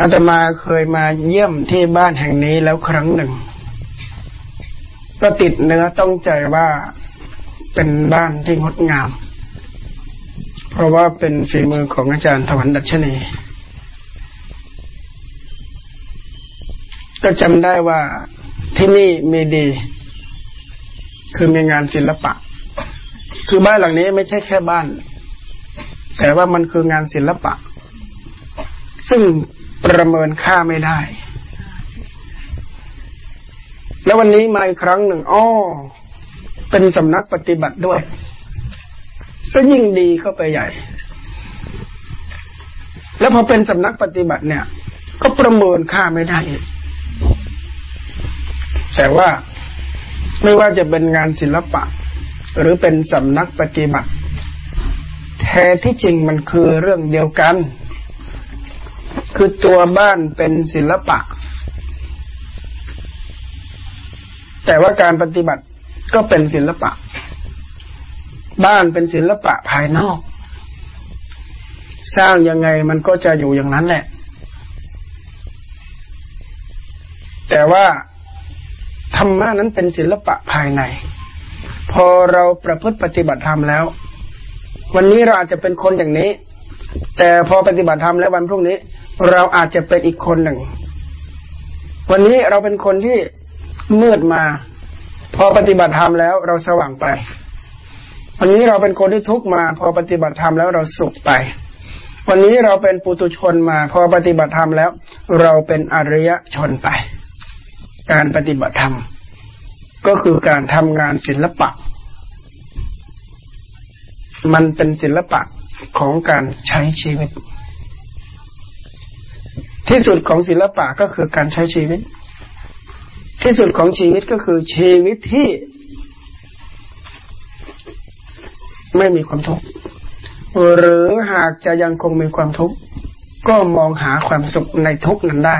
อาตมาเคยมาเยี่ยมที่บ้านแห่งนี้แล้วครั้งหนึ่ง ก็ติดเนื้อต้องใจว่าเป็นบ้านที่งดงาม เพราะว่าเป็นฝีมือของอาจารย์ถวันดัชนี ก็จำได้ว่าที่นี่มีดี คือมีงานศิลปะ คือบ้านหลังนี้ไม่ใช่แค่บ้าน แต่ว่ามันคืองานศิลปะ ซึ่ง ประเมินค่าไม่ได้ แล้ววันนี้มาอีกครั้งหนึ่งอ้อเป็นสำนักปฏิบัติด้วยก็ยิ่งดีเข้าไปใหญ่ แล้วพอเป็นสำนักปฏิบัติเนี่ย ก็ประเมินค่าไม่ได้แต่ว่าไม่ว่าจะเป็นงานศิลปะ หรือเป็นสำนักปฏิบัติ แท้ที่จริงมันคือเรื่องเดียวกัน คือตัวบ้านเป็นศิลปะ แต่ว่าการปฏิบัติก็เป็นศิลปะ บ้านเป็นศิลปะภายนอก สร้างยังไงมันก็จะอยู่อย่างนั้นแหละ แต่ว่าธรรมะนั้นเป็นศิลปะภายใน พอเราประพฤติปฏิบัติธรรมแล้ว วันนี้เราอาจจะเป็นคนอย่างนี้ แต่พอปฏิบัติธรรมแล้ววันพรุ่งนี้ เราอาจจะเป็นอีกคนหนึ่ง วันนี้เราเป็นคนที่มืดมา พอปฏิบัติธรรมแล้วเราสว่างไป วันนี้เราเป็นคนที่ทุกมา พอปฏิบัติธรรมแล้วเราสุขไป วันนี้เราเป็นปุตุชนมา พอปฏิบัติธรรมแล้ว เราเป็นอริยชนไป การปฏิบัติธรรม ก็คือการทำงานศิลปะ มันเป็นศิลปะ ของการใช้ชีวิต ที่สุดของศิลปะก็คือการใช้ชีวิต ที่สุดของชีวิตก็คือชีวิตที่ ไม่มีความทุกข์หรือหากจะยังคงมีความทุกข์ก็มองหาความสุขในทุกนั้นได้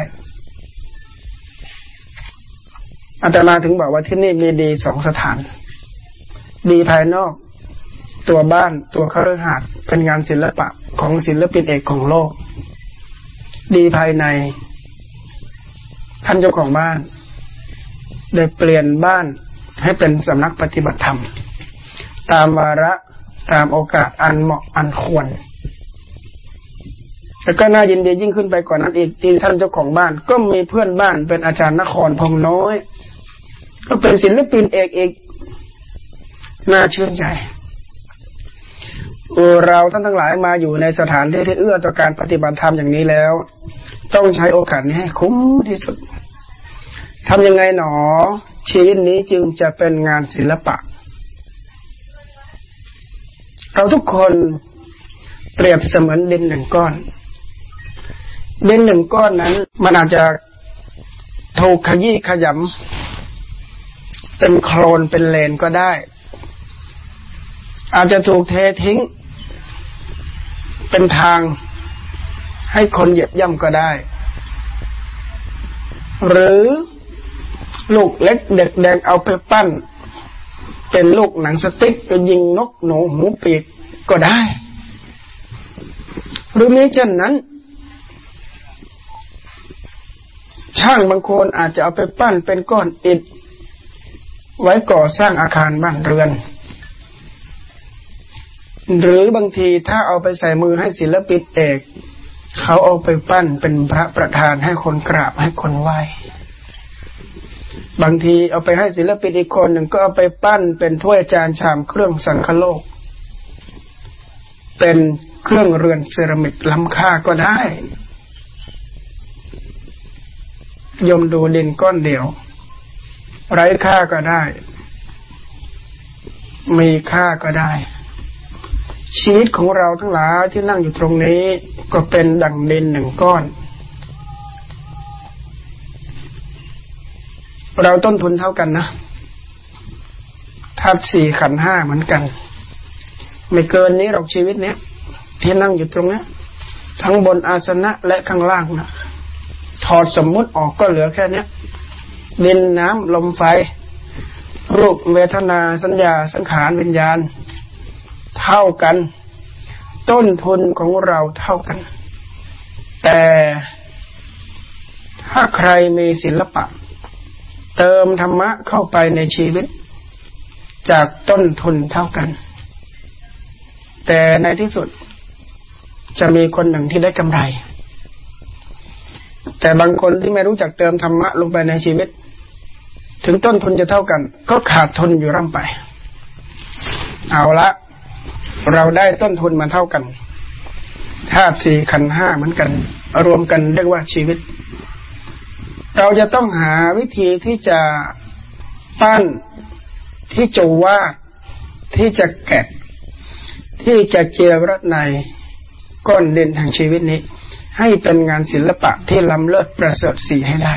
อาตมาถึงบอกว่าที่นี่มีดีสองสถาน ดีภายนอก ตัวบ้านตัวคฤหาสน์เป็นงานศิลปะของศิลปินเอกของโลก ดีภายใน ท่านเจ้าของบ้านได้เปลี่ยนบ้านให้เป็นสำนักปฏิบัติธรรม ตามวาระตามโอกาสอันเหมาะอันควร แล้วก็น่ายินดียิ่งขึ้นไปกว่านั้นอีกที่ท่านเจ้าของบ้าน ก็มีเพื่อนบ้านเป็นอาจารย์นครพงน้อย ก็เป็นศิลปินเอกเอกน่าชื่นใจ เราท่านทั้งหลายมาอยู่ในสถานที่ที่เอื้อต่อการปฏิบัติธรรมอย่างนี้แล้ว ต้องใช้โอกาสนี้ให้คุ้มที่สุดทำยังไงหนอ ชีวิตนี้จึงจะเป็นงานศิลปะ เราทุกคนเปรียบเสมือนดินหนึ่งก้อน ดินหนึ่งก้อนนั้น มันอาจจะถูกขยี้ขยำเป็นโคลนเป็นเลนก็ได้ อาจจะถูกเททิ้ง เป็นทางให้คนเหยียบย่ำก็ได้ หรือลูกเล็กเด็กแดงเอาไปปั้น เป็นลูกหนังสติ๊กไปยิงนกหนูหมูปีกก็ได้ หรือมีเช่นนั้น ช่างบางคนอาจจะเอาไปปั้นเป็นก้อนอิฐไว้ก่อสร้างอาคารบ้านเรือน หรือบางทีถ้าเอาไปใส่มือให้ศิลปินเอกเขาเอาไปปั้นเป็นพระประธานให้คนกราบให้คนไหว้บางทีเอาไปให้ศิลปินอีกคนหนึ่งก็เอาไปปั้นเป็นถ้วยจานชามเครื่องสังคโลก เป็นเครื่องเรือนเซรามิกล้ำค่าก็ได้ ยมดูดินก้อนเดียว ไร้ค่าก็ได้ มีค่าก็ได้ ชีวิตของเราทั้งหลายที่นั่งอยู่ตรงนี้ ก็เป็นดังดินหนึ่งก้อน เราต้นทุนเท่ากันนะธาตุสี่ขันห้าเหมือนกัน ไม่เกินนี้หรอกชีวิตเนี้ยที่นั่งอยู่ตรงนี้ทั้งบนอาสนะและข้างล่างนะถอดสมมุติออกก็เหลือแค่เนี้ยดินน้ำลมไฟ รูปเวทนาสัญญาสังขารวิญญาณ เท่ากัน ต้นทุนของเราเท่ากัน แต่ถ้าใครมีศิลปะ เติมธรรมะเข้าไปในชีวิต จากต้นทุนเท่ากัน แต่ในที่สุด จะมีคนหนึ่งที่ได้กำไร แต่บางคนที่ไม่รู้จักเติมธรรมะลงไปในชีวิต ถึงต้นทุนจะเท่ากัน ก็ขาดทุนอยู่ร่ำไป เอาละ เราได้ต้นทุนมาเท่ากันธาตุสี่ขันห้าเหมือนกัน รวมกันเรียกว่าชีวิต เราจะต้องหาวิธีที่จะปั้นที่จะวาดที่จะแกะ ที่จะเจรในก้อนเด่นแห่งชีวิตนี้ ให้เป็นงานศิลปะที่ล้ำเลิศประเสริฐสีให้ได้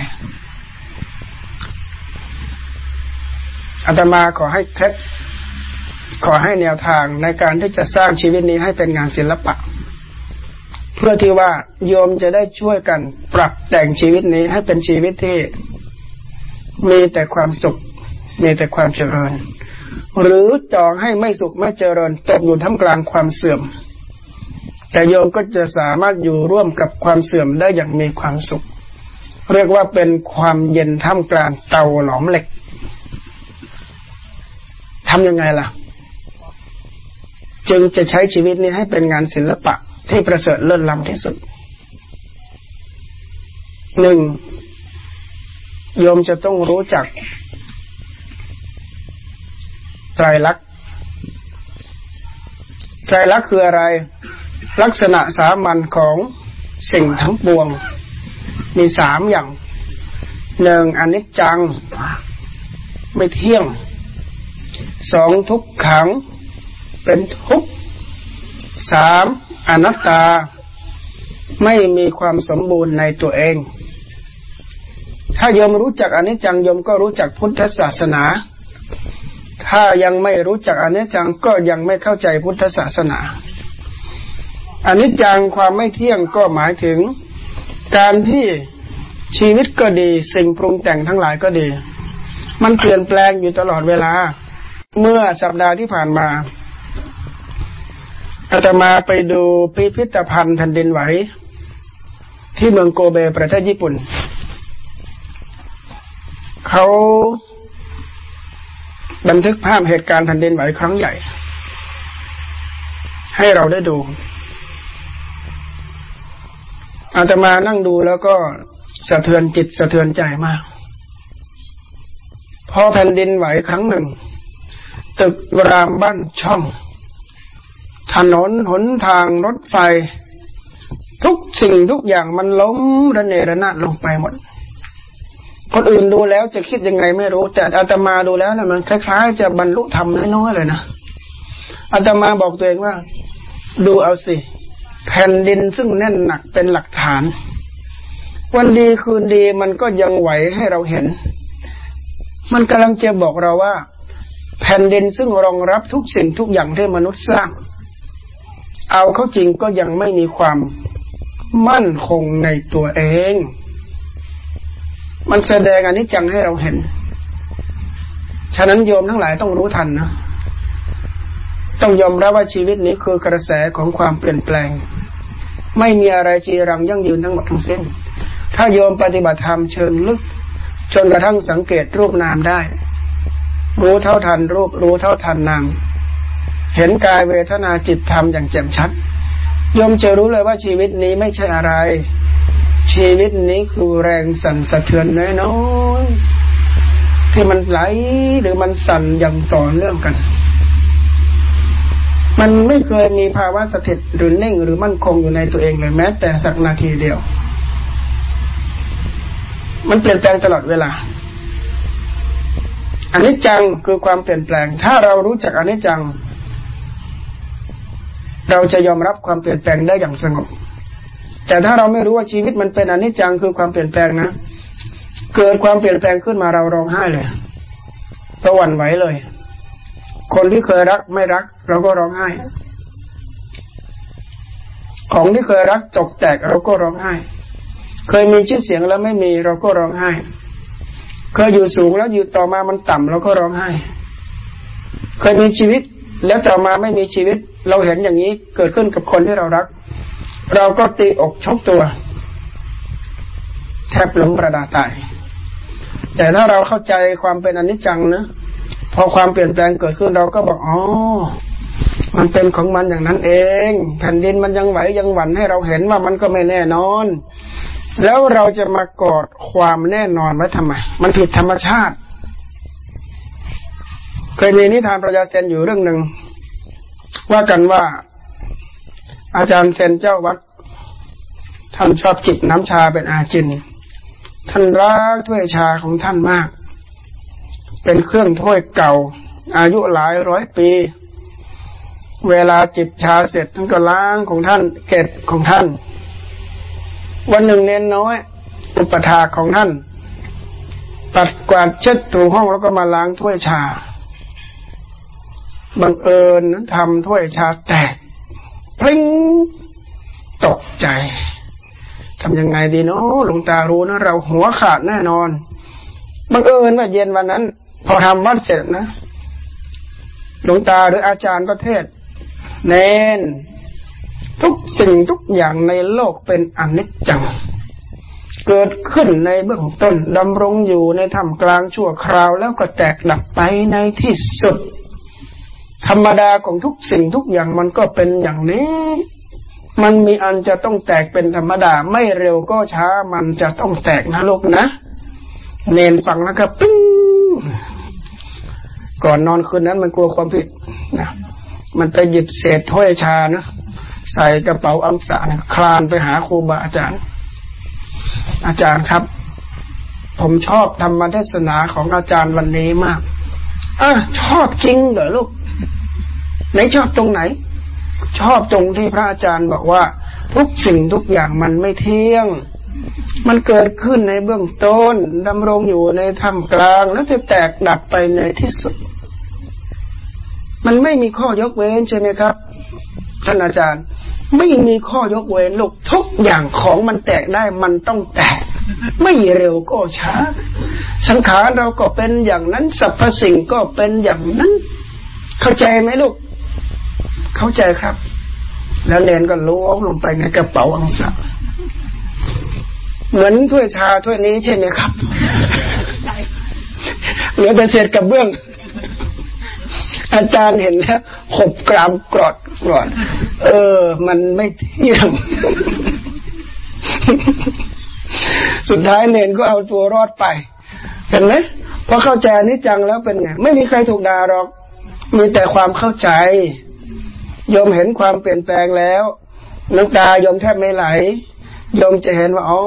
อาตมาขอให้เคล็ด ขอให้แนวทางในการที่จะสร้างชีวิตนี้ให้เป็นงานศิลปะ เพื่อที่ว่าโยมจะได้ช่วยกันปรับแต่งชีวิตนี้ให้เป็นชีวิตที่มีแต่ความสุข มีแต่ความเจริญ หรือจองให้ไม่สุขไม่เจริญตกอยู่ท่ามกลางความเสื่อม แต่โยมก็จะสามารถอยู่ร่วมกับความเสื่อมได้อย่างมีความสุข เรียกว่าเป็นความเย็นท่ามกลางเตาหลอมเหล็กทำยังไงล่ะ จึงจะใช้ชีวิตนี้ให้เป็นงานศิลปะที่ประเสริฐเลิศล้ำที่สุดหนึ่งโยมจะต้องรู้จัก ไตรลักษณ์ไตรลักษณ์คืออะไร ลักษณะสามัญของสิ่งทั้งปวง มีสามอย่างหนึ่งอนิจจัง ไม่เที่ยงสองทุกขัง เป็นทุกข์สามอนัตตา ไม่มีความสมบูรณ์ในตัวเอง ถ้าโยมรู้จักอนิจจังโยมก็รู้จักพุทธศาสนา ถ้ายังไม่รู้จักอนิจจังก็ยังไม่เข้าใจพุทธศาสนาอนิจจังความไม่เที่ยงก็หมายถึง การที่ชีวิตก็ดี สิ่งปรุงแต่งทั้งหลายก็ดี มันเปลี่ยนแปลงอยู่ตลอดเวลา เมื่อสัปดาห์ที่ผ่านมา อาตมาไปดูพิพิธภัณฑ์แผ่นดินไหว ที่เมืองโกเบประเทศญี่ปุ่น เขาบันทึกภาพเหตุการณ์แผ่นดินไหวครั้งใหญ่ ให้เราได้ดู อาตมานั่งดูแล้วก็สะเทือนจิตสะเทือนใจมากพอแผ่นดินไหวครั้งหนึ่ง ตึกรามบ้านช่อง ถนนหนทางรถไฟ ทุกสิ่งทุกอย่างมันล้มระเนระนาดลงไปหมด คนอื่นดูแล้วจะคิดยังไงไม่รู้ แต่อาตมาดูแล้วนะมันคล้ายๆจะบรรลุธรรมน้อยๆเลยนะอาตมาบอกตัวเองว่า ดูเอาสิ แผ่นดินซึ่งแน่นหนักเป็นหลักฐาน วันดีคืนดีมันก็ยังไหวให้เราเห็น มันกำลังจะบอกเราว่า แผ่นดินซึ่งรองรับทุกสิ่งทุกอย่างที่มนุษย์สร้าง เอาเข้าจริงก็ยังไม่มีความมั่นคงในตัวเอง มันแสดงอันนี้จังให้เราเห็น ฉะนั้นโยมทั้งหลายต้องรู้ทันนะ ต้องยอมรับว่าชีวิตนี้คือกระแสของความเปลี่ยนแปลง ไม่มีอะไรจีรังยั่งยืนทั้งหมดทั้งสิ้น ถ้าโยมปฏิบัติธรรมเชิงลึก จนกระทั่งสังเกตรูปนามได้ รู้เท่าทันรูปรู้เท่าทันนาม เห็นกายเวทนาจิตธรรมอย่างแจ่มชัดยมจะรู้เลยว่าชีวิตนี้ไม่ใช่อะไร ชีวิตนี้คือแรงสั่นสะเทือนน้อยๆที่มันไหลหรือมันสั่นอย่างต่อเนื่องกัน มันไม่เคยมีภาวะสถิตหรือเน่งหรือมั่นคงอยู่ในตัวเองเลยแม้ แต่สักนาทีเดียว มันเปลี่ยนแปลงตลอดเวลาอันนี้จังคือความเปลี่ยนแปลง ถ้าเรารู้จักอันนี้จัง เราจะยอมรับความเปลี่ยนแปลงได้อย่างสงบ แต่ถ้าเราไม่รู้ว่าชีวิตมันเป็นอนิจจังคือความเปลี่ยนแปลงนะ เกิดความเปลี่ยนแปลงขึ้นมาเราร้องไห้เลยตะวันไหวเลย คนที่เคยรักไม่รัก เราก็ร้องไห้ ของที่เคยรักตกแตกเราก็ร้องไห้ เคยมีชื่อเสียงแล้วไม่มีเราก็ร้องไห้ เคยอยู่สูงแล้วอยู่ต่อมามันต่ำเราก็ร้องไห้ เคยมีชีวิตแล้วต่อมาไม่มีชีวิต เราเห็นอย่างนี้เกิดขึ้นกับคนที่เรารัก เราก็ตีอกชกตัว แทบล้มประดาตาย แต่ถ้าเราเข้าใจความเป็นอนิจจังนะพอความเปลี่ยนแปลงเกิดขึ้นเราก็บอกอ๋อมันเป็นของมันอย่างนั้นเอง แผ่นดินมันยังไหวยังหวั่นให้เราเห็นว่ามันก็ไม่แน่นอน แล้วเราจะมากอดความแน่นอนไว้ทำไม มันผิดธรรมชาติ เคยมีนิทานประยาเซนอยู่เรื่องหนึ่ง ว่ากันว่า อาจารย์เซนเจ้าวัดท่านชอบจิบน้ำชาเป็นอาจิน ท่านรักถ้วยชาของท่านมาก เป็นเครื่องถ้วยเก่า อายุหลายร้อยปี เวลาจิบชาเสร็จท่านก็ล้างของท่าน เก็บของท่าน วันหนึ่งเน้นน้อย อุปถาของท่าน ปัดกวาดเช็ดถูห้องแล้วก็มาล้างถ้วยชา บังเอิญนั้นทำถ้วยชาแตกพลิ้งตกใจทำยังไงดีเนาะหลวงตารู้นะเราหัวขาดแน่นอนบังเอิญว่าเย็นวันนั้น พอทำวัดเสร็จนะหลวงตาหรืออาจารย์ก็เทศ เน้นทุกสิ่งทุกอย่างในโลกเป็นอนิจจัง เกิดขึ้นในเบื้องต้นดำรงอยู่ในท่ามกลางชั่วคราวแล้วก็แตกดับไปในที่สุด ธรรมดาของทุกสิ่งทุกอย่างมันก็เป็นอย่างนี้ มันมีอันจะต้องแตกเป็นธรรมดา ไม่เร็วก็ช้ามันจะต้องแตกนะลูกนะ เนนฟังแล้วก็ปิ้งก่อนนอนคืนนั้นมันกลัวความผิดนะ มันไปหยิบเศษถ้วยชานะใส่กระเป๋าอังสาคลานไปหาครูบาอาจารย์ อาจารย์ครับ ผมชอบธรรมเทศนาของอาจารย์วันนี้มากอะชอบจริงเหรอลูก ไหนชอบตรงไหน ชอบตรงที่พระอาจารย์บอกว่า ทุกสิ่งทุกอย่างมันไม่เที่ยง มันเกิดขึ้นในเบื้องต้นดำรงอยู่ในท่ามกลาง แล้วจะแตกดับไปในที่สุด มันไม่มีข้อยกเว้นใช่ไหมครับท่านอาจารย์ไม่มีข้อยกเว้นลูกทุกอย่างของมันแตกได้มันต้องแตก ไม่เร็วก็ช้า สังขารเราก็เป็นอย่างนั้นสรรพสิ่งก็เป็นอย่างนั้น เข้าใจไหมลูก เข้าใจครับ แล้วเนนก็ล้วงลงไปในกระเป๋าอังสะเหมือนถ้วยชาถ้วยนี้ใช่ไหมครับเหลือแต่เศษกับเบื้อง อาจารย์เห็นแล้วขบกรามกรอดกรอด เออ มันไม่เที่ยง สุดท้ายเนนก็เอาตัวรอดไป เห็นไหมพอเข้าใจนิจังแล้วเป็นไงไม่มีใครถูกด่าหรอก มีแต่ความเข้าใจ ยมเห็นความเปลี่ยนแปลงแล้วน้ำตายมแทบไม่ไหลยมจะเห็นว่าอ๋อ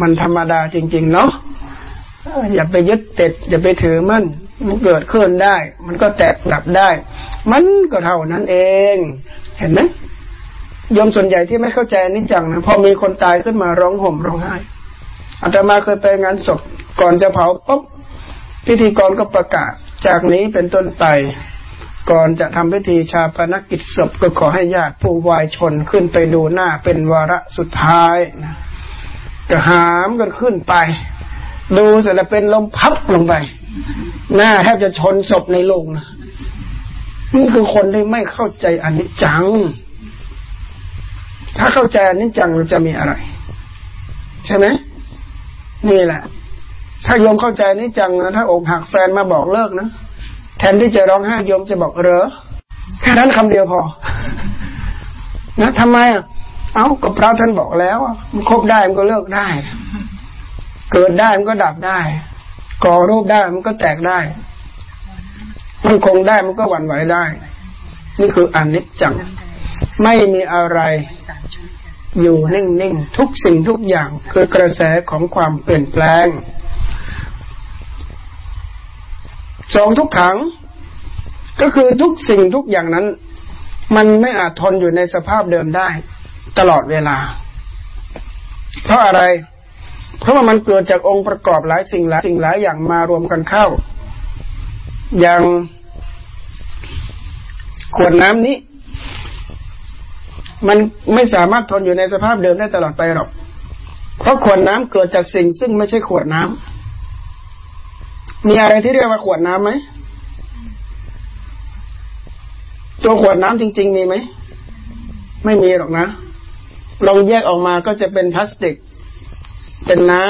มันธรรมดาจริง ๆ เนาะอย่าไปยึดติดอย่าไปถือมั่นมันเกิดขึ้นได้ มันก็แตกดับได้ มันก็เท่านั้นเอง เห็นไหมยมส่วนใหญ่ที่ไม่เข้าใจนิจังนะพอมีคนตายขึ้นมาร้องห่มร้องไห้อาตมาเคยไปงานศพก่อนจะเผาปุ๊บพิธีกรก็ประกาศ จากนี้เป็นต้นไป ก่อนจะทำพิธีชาปนกิจศพก็ขอให้ญาติผู้วายชนขึ้นไปดูหน้าเป็นวาระสุดท้ายนะก็หามกันขึ้นไป ดูเสร็จแล้วเป็นลมพับลงไป หน้าแทบจะชนศพในโลงนะนี่คือคนที่ไม่เข้าใจอนิจจัง ถ้าเข้าใจอนิจจังเราจะมีอะไร ใช่ไหมนี่แหละ ถ้าโยมเข้าใจอนิจจังนะถ้าอกหักแฟนมาบอกเลิกนะ แทนที่จะร้องไห้โยมจะบอกเรอแค่นั้นคำเดียวพอ นะทำไมอะเอ้าก็พระท่านบอกแล้วมันคบได้มันก็เลิกได้ เกิดได้มันก็ดับได้ ก่อรูปได้มันก็แตกได้ มันคงได้มันก็หวั่นไหวได้ นี่คืออนิจจัง ไม่มีอะไร อยู่นิ่งๆ ทุกสิ่งทุกอย่างคือกระแสของความเปลี่ยนแปลง สองทุกขัง ก็คือทุกสิ่งทุกอย่างนั้น มันไม่อาจทนอยู่ในสภาพเดิมได้ ตลอดเวลา เพราะอะไร เพราะว่ามันเกิดจากองค์ประกอบหลายสิ่งหลายสิ่งหลายอย่างมารวมกันเข้า อย่างขวดน้ำนี้ มันไม่สามารถทนอยู่ในสภาพเดิมได้ตลอดไปหรอก เพราะขวดน้ำเกิดจากสิ่งซึ่งไม่ใช่ขวดน้ำ มีอะไรที่เรียกว่าขวดน้ำไหม ตัวขวดน้ำจริง ๆ มีไหม ไม่มีหรอกนะ ลองแยกออกมาก็จะเป็นพลาสติก เป็นน้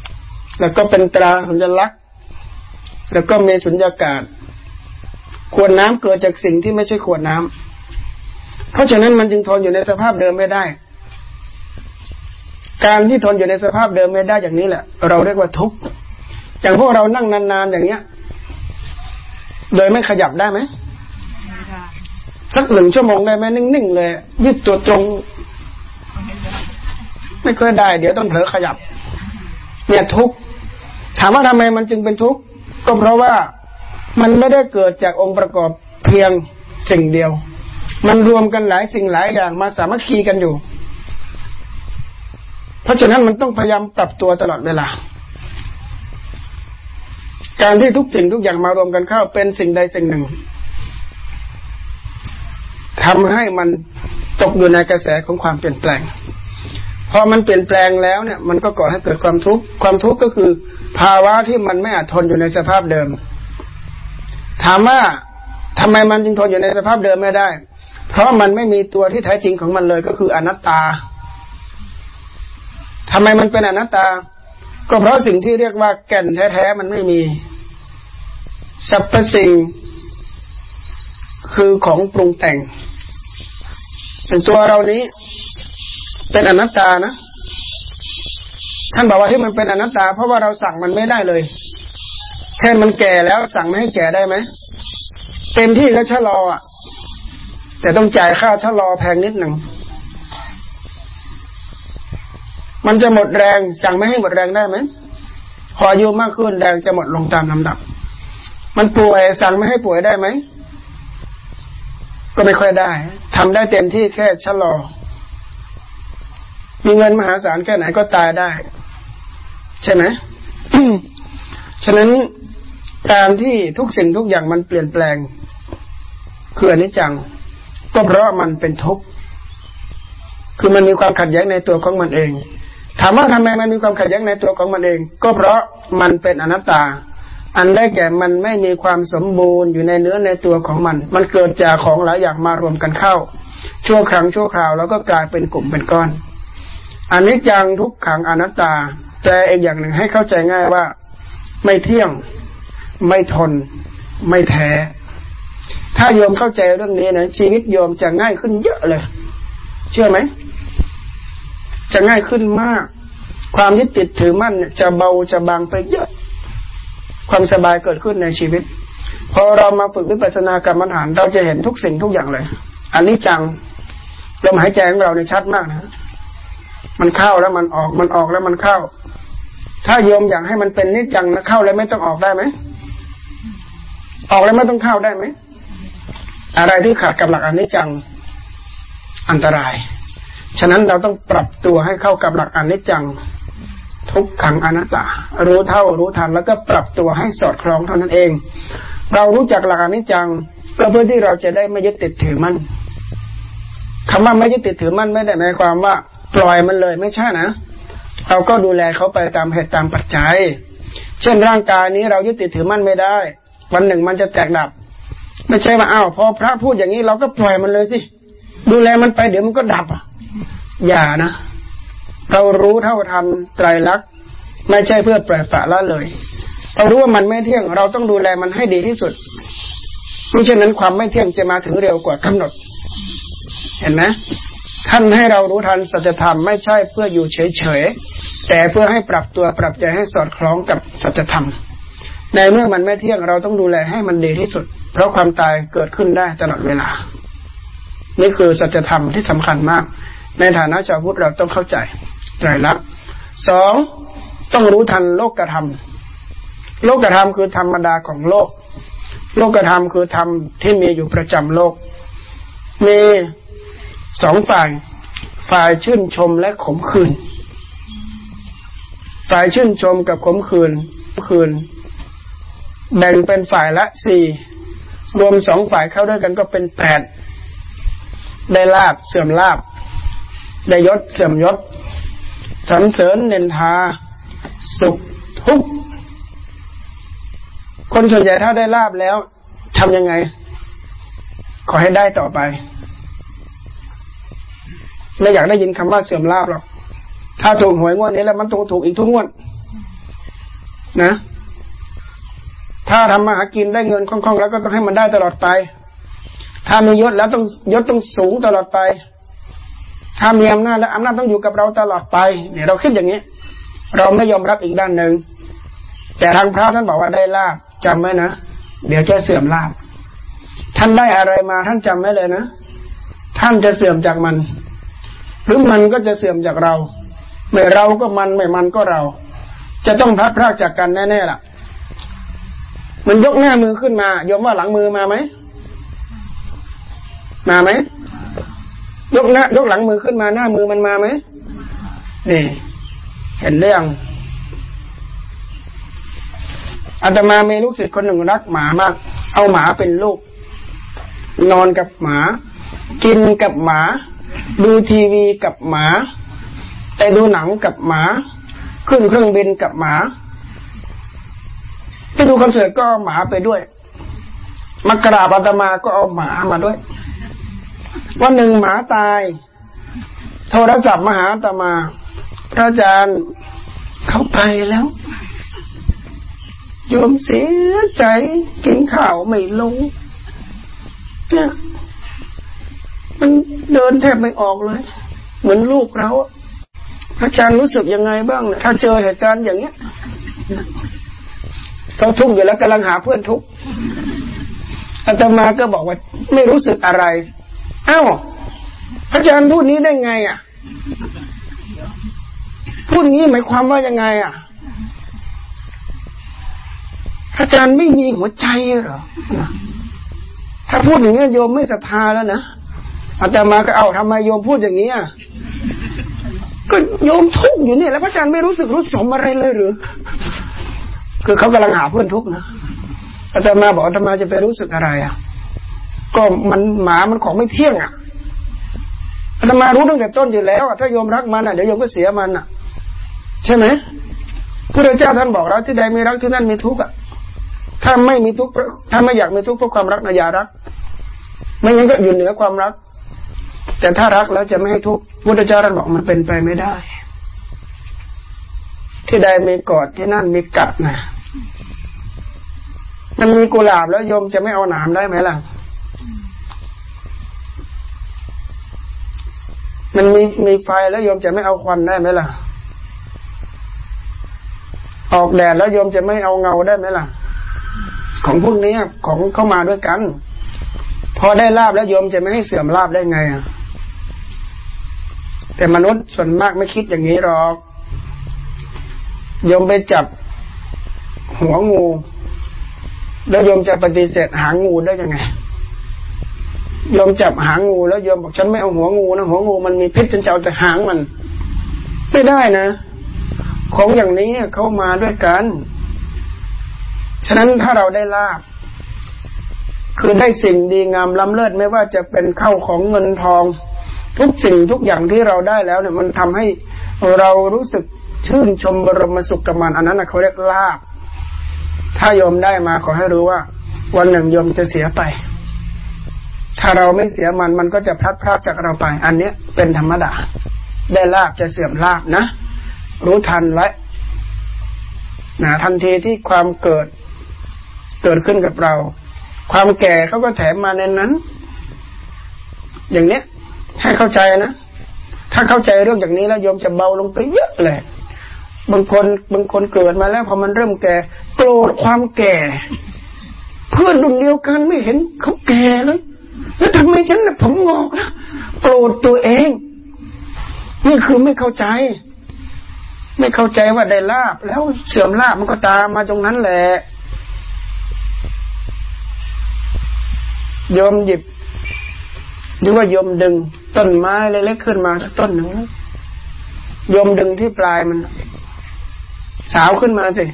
ำ แล้วก็เป็นตราสัญลักษณ์ แล้วก็มีสุญญากาศ ขวดน้ำเกิดจากสิ่งที่ไม่ใช่ขวดน้ำ เพราะฉะนั้นมันจึงทนอยู่ในสภาพเดิมไม่ได้การที่ทนอยู่ในสภาพเดิมไม่ได้อย่างนี้แหละ เราเรียกว่าทุกข์ อย่างพวกเรานั่งนานๆอย่างเนี้ย โดยไม่ขยับได้ไหมสักหนึ่งชั่วโมงได้ไหมนิ่งๆเลย ยืดตัวตรง ไม่เคยได้ เดี๋ยวต้องเผลอขยับ เนี่ยทุกข์ถามว่าทำไมมันจึงเป็นทุกข์ก็เพราะว่ามันไม่ได้เกิดจากองค์ประกอบเพียงสิ่งเดียว มันรวมกันหลายสิ่งหลายอย่างมาสามัคคีกันอยู่ เพราะฉะนั้นมันต้องพยายามปรับตัวตลอดเวลา การที่ทุกสิ่งทุกอย่างมารวมกันเข้าเป็นสิ่งใดสิ่งหนึ่งทำให้มันตกอยู่ในกระแสของความเปลี่ยนแปลงพอมันเปลี่ยนแปลงแล้วเนี่ย มันก็ก่อให้เกิดความทุกข์ความทุกข์ก็คือ ภาวะที่มันไม่อาจทนอยู่ในสภาพเดิม ถามว่าทำไมมันจึงทนอยู่ในสภาพเดิมไม่ได้ เพราะมันไม่มีตัวที่แท้จริงของมันเลยก็คืออนัตตาทำไมมันเป็นอนัตตา ก็เพราะสิ่งที่เรียกว่าแก่นแท้ๆมันไม่มีสรรพสิ่ง คือของปรุงแต่งเป็นตัวเรานี้ เป็นอนัตตานะท่านบอกว่าที่มันเป็นอนัตตา เพราะว่าเราสั่งมันไม่ได้เลยแค่มันแก่แล้วสั่งไม่ให้แก่ได้ไหมเต็มที่ก็ชะลออะแต่ต้องจ่ายค่าชะลอแพงนิดหนึ่ง มันจะหมดแรงสั่งไม่ให้หมดแรงได้ไหมพออายุมากขึ้นแรงจะหมดลงตามลำดับ มันป่วยสั่งไม่ให้ป่วยได้ไหม ก็ไม่ค่อยได้ทำได้เต็มที่แค่ชะลอ มีเงินมหาศาลแค่ไหนก็ตายได้ ใช่ไหมฉะนั้นการที่ทุกสิ่งทุกอย่างมันเปลี่ยนแปลงคืออนิจจัง ก็เพราะมันเป็นทุกข์คือมันมีความขัดแย้งในตัวของมันเอง ถามว่าทำไมมันมีความขัดแย้งในตัวของมันเอง ก็เพราะมันเป็นอนัตตา อันได้แก่มันไม่มีความสมบูรณ์อยู่ในเนื้อในตัวของมัน มันเกิดจากของหลายอย่างมารวมกันเข้า ชั่วครั้งชั่วคราวแล้วก็กลายเป็นกลุ่มเป็นก้อนอันนี้จังทุกขังอนัตตา แต่อีกอย่างหนึ่งให้เข้าใจง่ายว่า ไม่เที่ยง ไม่ทน ไม่แท้ ถ้าโยมเข้าใจเรื่องนี้นะชีวิตโยมจะง่ายขึ้นเยอะเลย เชื่อไหม จะง่ายขึ้นมาก ความยึดติดถือมั่นจะเบาจะบางไปเยอะ ความสบายเกิดขึ้นในชีวิต พอเรามาฝึกวิปัสสนากรรมฐาน เราจะเห็นทุกสิ่งทุกอย่างเลย อันนี้จังลมหายใจของเราในชัดมากนะมันเข้าแล้วมันออกมันออกแล้วมันเข้า ถ้าโยมอยากให้มันเป็นนิจจังนะเข้าแล้วไม่ต้องออกได้ไหมออกแล้วไม่ต้องเข้าได้ไหมอะไรที่ขาดกับหลักอนิจจังอันตราย ฉะนั้นเราต้องปรับตัวให้เข้ากับหลักอนิจจังทุกขังอนัตตา รู้เท่ารู้ทันแล้วก็ปรับตัวให้สอดคล้องเท่านั้นเอง เรารู้จักหลักอนิจจังก็เพื่อที่เราจะได้ไม่ยึดติดถือมันคำว่าไม่ยึดติดถือมันไม่ได้หมายความว่าปล่อยมันเลยไม่ใช่นะ เราก็ดูแลเขาไปตามเหตุตามปัจจัย เช่นร่างกายนี้เรายึดติดถือมันไม่ได้ วันหนึ่งมันจะแตกดับ ไม่ใช่ว่าอ้าวพอพระพูดอย่างนี้เราก็ปล่อยมันเลยสิ ดูแลมันไปเดี๋ยวมันก็ดับอะ อย่านะ เรารู้เท่าทันไตรลักษณ์ไม่ใช่เพื่อปล่อยปละละเลย เรารู้ว่ามันไม่เที่ยง เราต้องดูแลมันให้ดีที่สุดไม่เช่นนั้นความไม่เที่ยงจะมาถึงเร็วกว่ากำหนด เห็นไหมท่านให้เรารู้ทันสัจธรรมไม่ใช่เพื่ออยู่เฉยๆแต่เพื่อให้ปรับตัวปรับใจให้สอดคล้องกับสัจธรรมในเมื่อมันไม่เที่ยงเราต้องดูแลให้มันดีที่สุด เพราะความตายเกิดขึ้นได้ตลอดเวลา นี่คือสัจธรรมที่สำคัญมาก ในฐานะชาวพุทธเราต้องเข้าใจไตรลักษณ์สองต้องรู้ทันโลกธรรมโลกธรรมคือธรรมดาของโลก โลกธรรมคือธรรมที่มีอยู่ประจำโลก มีสองฝ่ายฝ่ายชื่นชมและขมขื่นฝ่ายชื่นชมกับขมขื่นคืนแบ่งเป็นฝ่ายละสี่รวมสองฝ่ายเข้าด้วยกันก็เป็นแปดได้ลาบเสื่อมลาบ ได้ยศเสื่อมยศสรรเสริญเนินทา สุขทุกข์คนส่วนใหญ่ถ้าได้ลาบแล้วทำยังไง ขอให้ได้ต่อไป ไม่อยากได้ยินคำว่าเสื่อมลาบหรอกถถ้าถูกหวยงวดนี้แล้วมันถูกถูกอีกทุกงวด นะ ถ้าทำมาหากินได้เงินคล่องๆแล้วก็ต้องให้มันได้ตลอดไป ถ้ามียศแล้วต้องยศต้องสูงตลอดไป ถ้ามีอำนาจแล้วอำนาจต้องอยู่กับเราตลอดไปเนี่ยเราคิดอย่างนี้ เราไม่ยอมรับอีกด้านหนึ่งแต่ทางพระท่านบอกว่าได้ลาบจำไว้นะเดี๋ยวจะเสื่อมลาบท่านได้อะไรมาท่านจำไว้เลยนะท่านจะเสื่อมจากมันหรือมันก็จะเสื่อมจากเราไม่เราก็มันไม่มันก็เรา จะต้องพัดพรากจากกันแน่ๆล่ะ มันยกหน้ามือขึ้นมายอมว่าหลังมือมาไหมมาไหม ยกหน้ายกหลังมือขึ้นมาหน้ามือมันมาไหมนี่ เห็นเรื่องอาตมามีลูกศิษย์คนหนึ่งรักหมามาก เอาหมาเป็นลูก นอนกับหมา กินกับหมา ดูทีวีกับหมาไปดูหนังกับหมา ขึ้นเครื่องบินกับหมา ไปดูคอนเสิร์ตก็หมาไปด้วยมากราบอาตมาก็เอาหมามาด้วย วันหนึ่งหมาตาย โทรศัพท์มาหาอาตมา พระอาจารย์เขาไปแล้วโยมเสียใจกินข้าวไม่ลงเนี่ยมันเดินแทบไม่ออกเลย เหมือนลูกเราพระอาจารย์รู้สึกยังไงบ้างถ้าเจอเหตุการณ์อย่างเนี้ยเขาทุกข์อยู่แล้วกำลังหาเพื่อนทุกข์อาตมาก็บอกว่า ไม่รู้สึกอะไร เอ้าพระอาจารย์พูดนี้ได้ไง อะ พูดนี้หมายความว่ายังไง อะ อาจารย์ไม่มีหัวใจเหรอ ถ้าพูดอย่างนี้โยมไม่ศรัทธาแล้วนะอาจารย์มาก็เอาทำไมโยมพูดอย่างนี้อะก็โยมทุกข์อยู่เนี่ยแล้วพระอาจารย์ไม่รู้สึกรู้สมอะไรเลยหรือ คือเขากำลังหาเพื่อนทุกข์นะอาจารย์มาบอกอาจารย์มาจะไปรู้สึกอะไรอะ ก็มันหมามันของไม่เที่ยงอะอาตมารู้ตั้งแต่ต้นอยู่แล้วถ้าโยมรักมันอะเดี๋ยวโยมก็เสียมันอะ ใช่ไหมพระเจ้าท่านบอกเราที่ใดมีรักที่นั่นมีทุกข์อะถ้าไม่มีทุกข์ถ้าไม่อยากมีทุกข์เพราะความรักนะอย่ารัก ไม่งั้นก็อยู่เหนือความรัก แต่ถ้ารักแล้วจะไม่ให้ทุกข์พุทธเจ้าท่านบอกมันเป็นไปไม่ได้ ที่ใดมีกอดที่นั่นมีกัดนะมันมีกุหลาบแล้วโยมจะไม่เอาหนามได้ไหมล่ะ มันมีมีไฟแล้วโยมจะไม่เอาควันได้ไหมล่ะ ออกแดดแล้วโยมจะไม่เอาเงาได้ไหมล่ะ ของพวกนี้ของเข้ามาด้วยกัน พอได้ลาบแล้วโยมจะไม่ให้เสื่อมลาบได้ไงอะแต่มนุษย์ส่วนมากไม่คิดอย่างนี้หรอกโยมไปจับหัวงู แล้วโยมจะปฏิเสธหางงูได้ยังไง โยมจับหางงูแล้วโยมบอกฉันไม่เอาหัวงูนะหัวงูมันมีพิษฉันจะเอาแต่หางมัน ไม่ได้นะ ของอย่างนี้เข้ามาด้วยกัน ฉะนั้นถ้าเราได้ลาบคือได้สิ่งดีงามล้ำเลิศไม่ว่าจะเป็นเข้าของเงินทอง ทุกสิ่งทุกอย่างที่เราได้แล้วเนี่ยมันทำให้เรารู้สึกชื่นชมบรมสุขกับมันอันนั้นเขาเรียกลาบถ้าโยมได้มาขอให้รู้ว่า วันหนึ่งโยมจะเสียไป ถ้าเราไม่เสียมันมันก็จะพลัดพรากจากเราไป อันเนี้ยเป็นธรรมดา ได้ลาบจะเสื่อมลาบนะ รู้ทันไว้นะทันทีที่ความเกิดเกิดขึ้นกับเรา ความแก่เขาก็แถมมาในนั้น อย่างเนี้ย ให้เข้าใจนะ ถ้าเข้าใจเรื่องอย่างนี้แล้วโยมจะเบาลงไปเยอะเลยบางคนบางคนเกิดมาแล้วพอมันเริ่มแก่โกรธความแก่ เพื่อนรุ่นเดียวกันไม่เห็นเขาแก่เลย แล้วทำไมฉันนะผมงอกนะโกรธตัวเอง นี่คือไม่เข้าใจ ไม่เข้าใจว่าได้ลาบ แล้วเสื่อมลาบมันก็ตามมาตรงนั้นแหละโยมหยิบหรือว่าโยมดึง ต้นไม้เล็กๆขึ้นมาสักต้นหนึ่งโยมดึงที่ปลายมัน สาวขึ้นมาสิ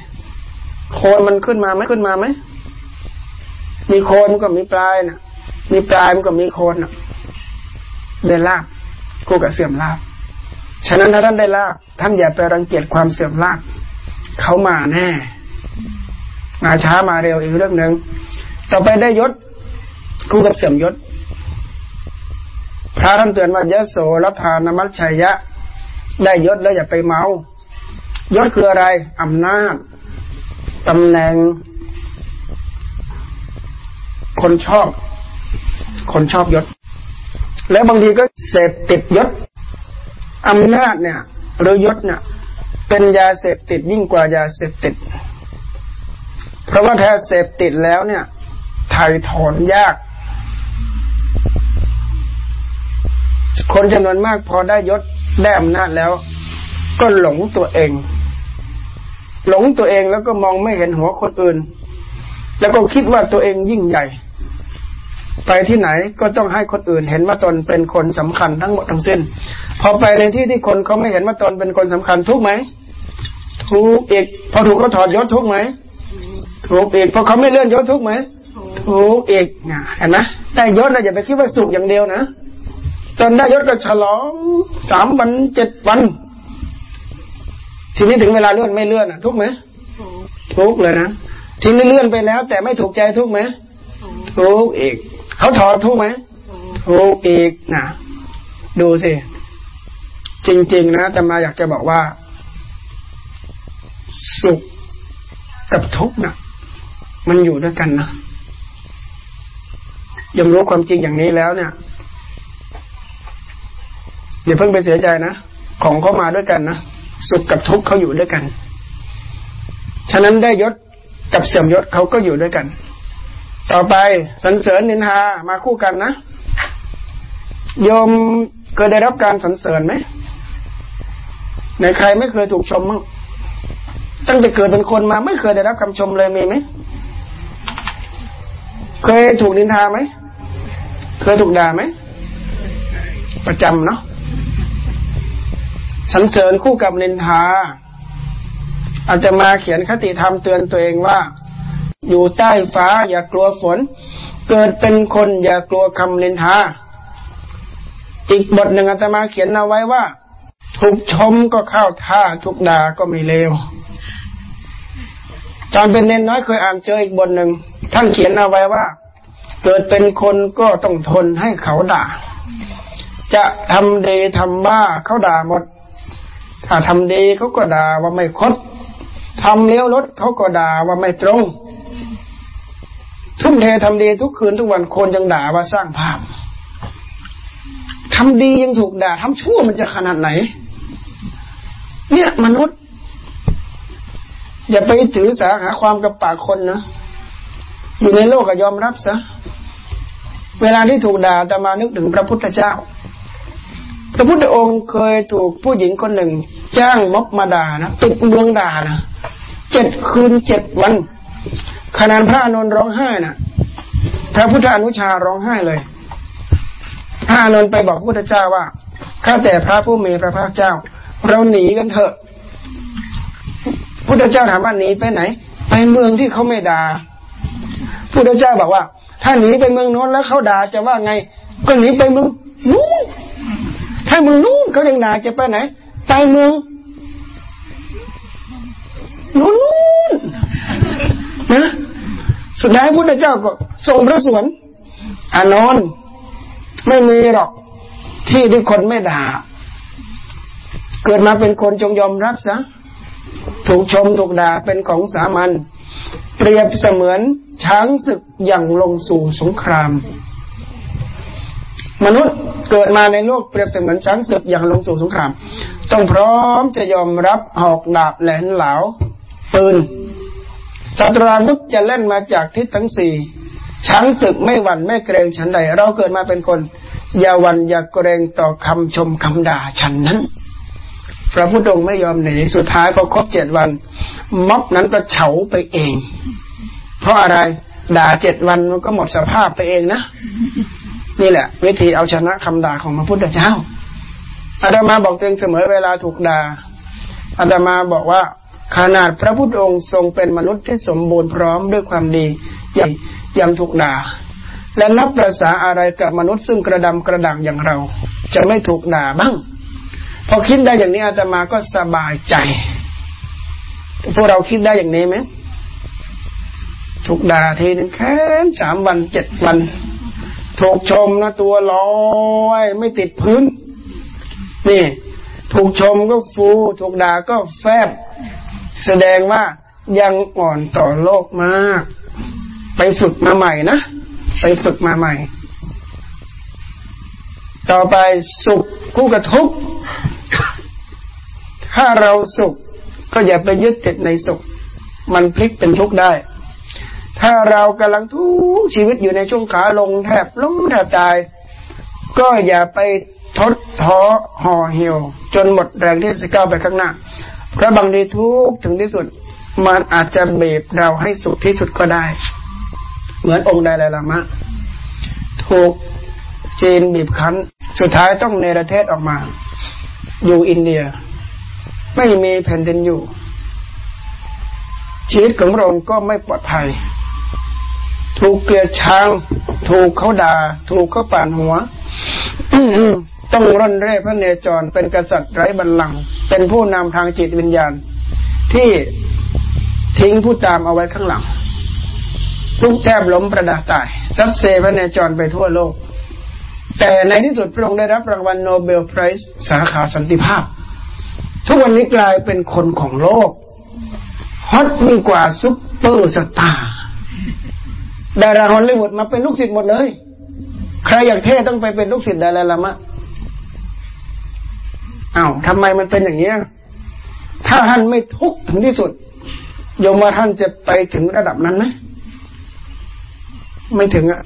โคนมันขึ้นมาไหมขึ้นมาไหมมีโคนก็มีปลายน่ะ มีปลายมันก็มีโคนได้ลาบกูกับเสื่อมลาบฉะนั้นถ้าท่านได้ลาบท่านอย่าไปรังเกียจความเสื่อมลาบเขามาแน่ มาช้ามาเร็วอีกเรื่องหนึ่งต่อไปได้ยศคู่กับเสื่อมยศ พระท่านเตือนว่ายะโสรัฐานมัชชัยยะ ได้ยศแล้วอย่าไปเมายศคืออะไรอำนาจตำแหน่ง คนชอบ คนชอบยศ แล้วบางทีก็เสพติดยศอำนาจเนี่ยหรือยศเนี่ยเป็นยาเสพติดยิ่งกว่ายาเสพติด เพราะว่าถ้าเสพติดแล้วเนี่ยถ่ายถอนยาก คนจำนวนมากพอได้ยศได้อำนาจแล้ว ก็หลงตัวเอง หลงตัวเองแล้วก็มองไม่เห็นหัวคนอื่น แล้วก็คิดว่าตัวเองยิ่งใหญ่ ไปที่ไหนก็ต้องให้คนอื่นเห็นว่าตนเป็นคนสำคัญทั้งหมดทั้งสิ้น พอไปในที่ที่คนเขาไม่เห็นว่าตนเป็นคนสำคัญทุกไหมทุกอีกพอถูกเขาถอดยศทุกไหมถูกอีกพอเขาไม่เลื่อนยศทุกไหมถูกอีกเห็นไหมได้ยศนะอย่าไปคิดว่าสุขอย่างเดียวนะตอนได้ยศก็ฉลองสามวันเจ็ดวัน ทีนี้ถึงเวลาเลื่อนไม่เลื่อนอะ ทุกไหมทุกเลยนะทีนี้เลื่อนไปแล้ว แต่ไม่ถูกใจทุกไหมทุกอีก เขาถอดทุกไหมทุกอีกนะดูสิ จริง ๆ นะแต่มาอยากจะบอกว่า สุขกับทุกข์นะมันอยู่ด้วยกันนะยังรู้ความจริงอย่างนี้แล้วเนี่ยอย่าเพิ่งไปเสียใจนะของเขามาด้วยกันนะสุขกับทุกข์เขาอยู่ด้วยกัน ฉะนั้นได้ยศกับเสื่อมยศเขาก็อยู่ด้วยกัน ต่อไปสันเสริญนินทามาคู่กันนะโยมเคยได้รับการสรรเสริญไหมในใครไม่เคยถูกชมมั้งตั้งแต่เกิดเป็นคนมาไม่เคยได้รับคำชมเลยมีไหมเคยถูกนินทาไหมเคยถูกด่าไหมประจำเนาะสรรเสริญคู่กับนินทาอาจจะมาเขียนคติธรรมเตือนตัวเองว่า อยู่ใต้ฟ้าอย่ากลัวฝน เกิดเป็นคนอย่ากลัวคำนินทาอีกบทหนึ่งอาตมาเขียนเอาไว้ว่าถูกชมก็เข้าท่าถูกด่าก็ไม่เลวตอนเป็นเนนน้อยเคยอ่านเจออีกบทหนึ่งท่านเขียนเอาไว้ว่า เกิดเป็นคนก็ต้องทนให้เขาด่า จะทำดีทำบ้าเขาด่าหมด ถ้าทำดีเขาก็ด่าว่าไม่คดทำเลี้ยวรถเขาก็ด่าว่าไม่ตรง ทุ่มเททำดีทุกคืนทุกวันคนยังด่าว่าสร้างภาพทำดียังถูกด่าทำชั่วมันจะขนาดไหน เนี่ยมนุษย์ อย่าไปถือสาหาความกับปากคนนะอยู่ในโลกก็ยอมรับซะเวลาที่ถูกด่าแต่มานึกถึงพระพุทธเจ้า พระพุทธองค์เคยถูกผู้หญิงคนหนึ่ง จ้างมบมาด่านะติดเมืองด่านะเจ็ดคืนเจ็ดวัน ขณะพระอนุนร้องไห้นะ่ะพระพุทธอนุชาร้องไห้เลยพระอนุนไปบอกพระพุทธเจ้าว่าข้าแต่พระผู้มีพระภาคเจ้า เราหนีกันเถอะ พุทธเจ้าถามว่าหนีไปไหน ไปเมืองที่เขาไม่ด่าพุทธเจ้าบอกว่า ถ้าหนีไปเมืองโน้นแล้วเขาด่าจะว่าไง ก็หนีไปเมืองนู้นถ้ามึงนู้นเขายังด่าจะไปไหน ไปเมืองนู้น นะสุดท้ายพุทธเจ้าก็ส่งพระสวนอานนไม่มีหรอกที่ที่คนไม่ด่า เกิดมาเป็นคนจงยอมรับซะถูกชมถูกด่าเป็นของสามัญเปรียบเสมือนช้างศึกอย่างลงสู่สงคราม มนุษย์เกิดมาในโลกเปรียบเสมือนช้างศึกอย่างลงสู่สงคราม ต้องพร้อมจะยอมรับหอกดาบแหลนเหลาปืน สัตรานุษจะเล่นมาจากทิศทั้งสี่ช้างศึกไม่หวั่นไม่เกรงฉันใด เราเกิดมาเป็นคน อย่าหวันอย่าเกรงต่อคำชมคำด่าฉันนั้น พระพุทธองค์ไม่ยอมหนีสุดท้ายพอครบเจ็ดวัน ม็อบนั้นก็เฉาไปเอง เพราะอะไรด่าเจ็ดวันมันก็หมดสภาพไปเองนะนี่แหละ วิธีเอาชนะคำด่าของพระพุทธเจ้าอาตมาบอกตัวเองเสมอเวลาถูกด่าอาตมาบอกว่า ขนาดพระพุทธองค์ทรงเป็นมนุษย์ที่สมบูรณ์พร้อมด้วยความดียังยังถูกด่า และนับประษาอะไรกับมนุษย์ซึ่งกระดำกระดังอย่างเรา จะไม่ถูกด่าบ้างพอคิดได้อย่างนี้อาตมาก็สบายใจ พวกเราคิดได้อย่างนี้ไหมถูกด่าทีนึงแค่สามวันเจ็ดวัน ถูกชมนะตัวลอยไม่ติดพื้น นี่ ถูกชมก็ฟู ถูกด่าก็แฟบ แสดงว่ายังอ่อนต่อโลกมาก ไปฝึกมาใหม่นะ ไปฝึกมาใหม่ ต่อไปสุขคู่กับทุกข์ถ้าเราสุข ก็อย่าไปยึดติดในสุข มันพลิกเป็นทุกข์ได้ ถ้าเรากำลังทุกชีวิตอยู่ในช่วงขาลงแทบล้มแทบตาย ก็อย่าไปทดท้อห่อเหี่ยว จนหมดแรงที่จะก้าวไปข้างหน้า เพราะบางทีทุกถึงที่สุด มันอาจจะเบีบเราให้สุดที่สุดก็ได้ เหมือนองค์ใดลลามะถูกจีนบีบคั้น สุดท้ายต้องเนรเทศออกมา อยู่อินเดีย ไม่มีแผ่นดินอยู่ ชีวิตของพระองก็ไม่ปลอดภัย ถูกเกลียดชังถูกเขาด่า ถูกเขาป่านหัว ต้องร่อนเร่พระเนจรเป็นกษัตริย์ไร้บัลลังก์เป็นผู้นำทางจิตวิญญาณ ที่ทิ้งผู้ตามเอาไว้ข้างหลังทุกแทบล้มประดาตายซัดเซพระเนจรไปทั่วโลก แต่ในที่สุดพระองค์ได้รับรางวัลโนเบล Prize สาขาสันติภาพ ทุกวันนี้กลายเป็นคนของโลกฮอตยิ่งกว่าซุปเปอร์สตาร์ดาราฮอลลีวูดมาเป็นลูกศิษย์หมดเลย ใครอยากเท่ต้องไปเป็นลูกศิษย์ดาไลลามะ อ้าวทำไมมันเป็นอย่างนี้ถ้าท่านไม่ทุกข์ถึงที่สุดโยมว่าท่านจะไปถึงระดับนั้นไหมไม่ถึงอะ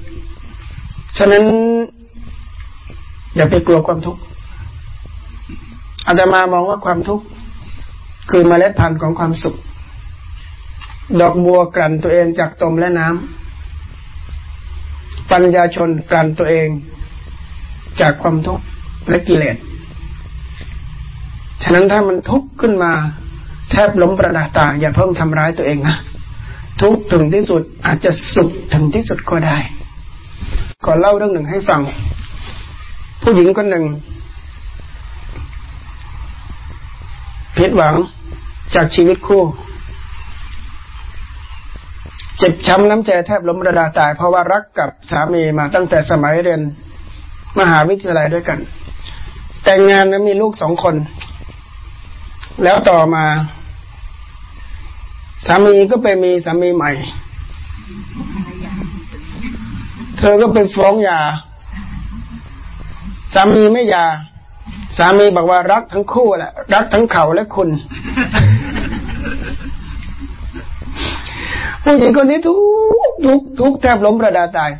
ฉะนั้น อย่าไปกลัวความทุกข์อาจจะมามองว่าความทุกข์คือเมล็ดพันธุ์ของความสุข ดอกบัวกลั่นตัวเองจากตมและน้ำปัญญาชนกลั่นตัวเองจากความทุกข์และกิเลส ฉะนั้นถ้ามันทุกข์ขึ้นมา แทบล้มประดาตาอย่าเพิ่งทำร้ายตัวเองนะทุกข์ถึงที่สุดอาจจะสุขถึงที่สุดก็ได้ขอเล่าเรื่องหนึ่งให้ฟัง ผู้หญิงคนหนึ่งผิดหวังจากชีวิตคู่ เจ็บช้ำน้ำใจแทบล้มระดาตาย เพราะว่ารักกับสามีมาตั้งแต่สมัยเรียนมหาวิทยาลัยด้วยกัน แต่งงานแล้วมีลูกสองคน แล้วต่อมาสามีก็ไปมีสามีใหม่ เธอก็ไปฟ้องหย่าสามีไม่หย่าสามีบอกว่ารักทั้งคู่แหละ รักทั้งเขาและคุณผู้หญิงคนนี้ทุกทุกทุกแทบล้มประดาตาย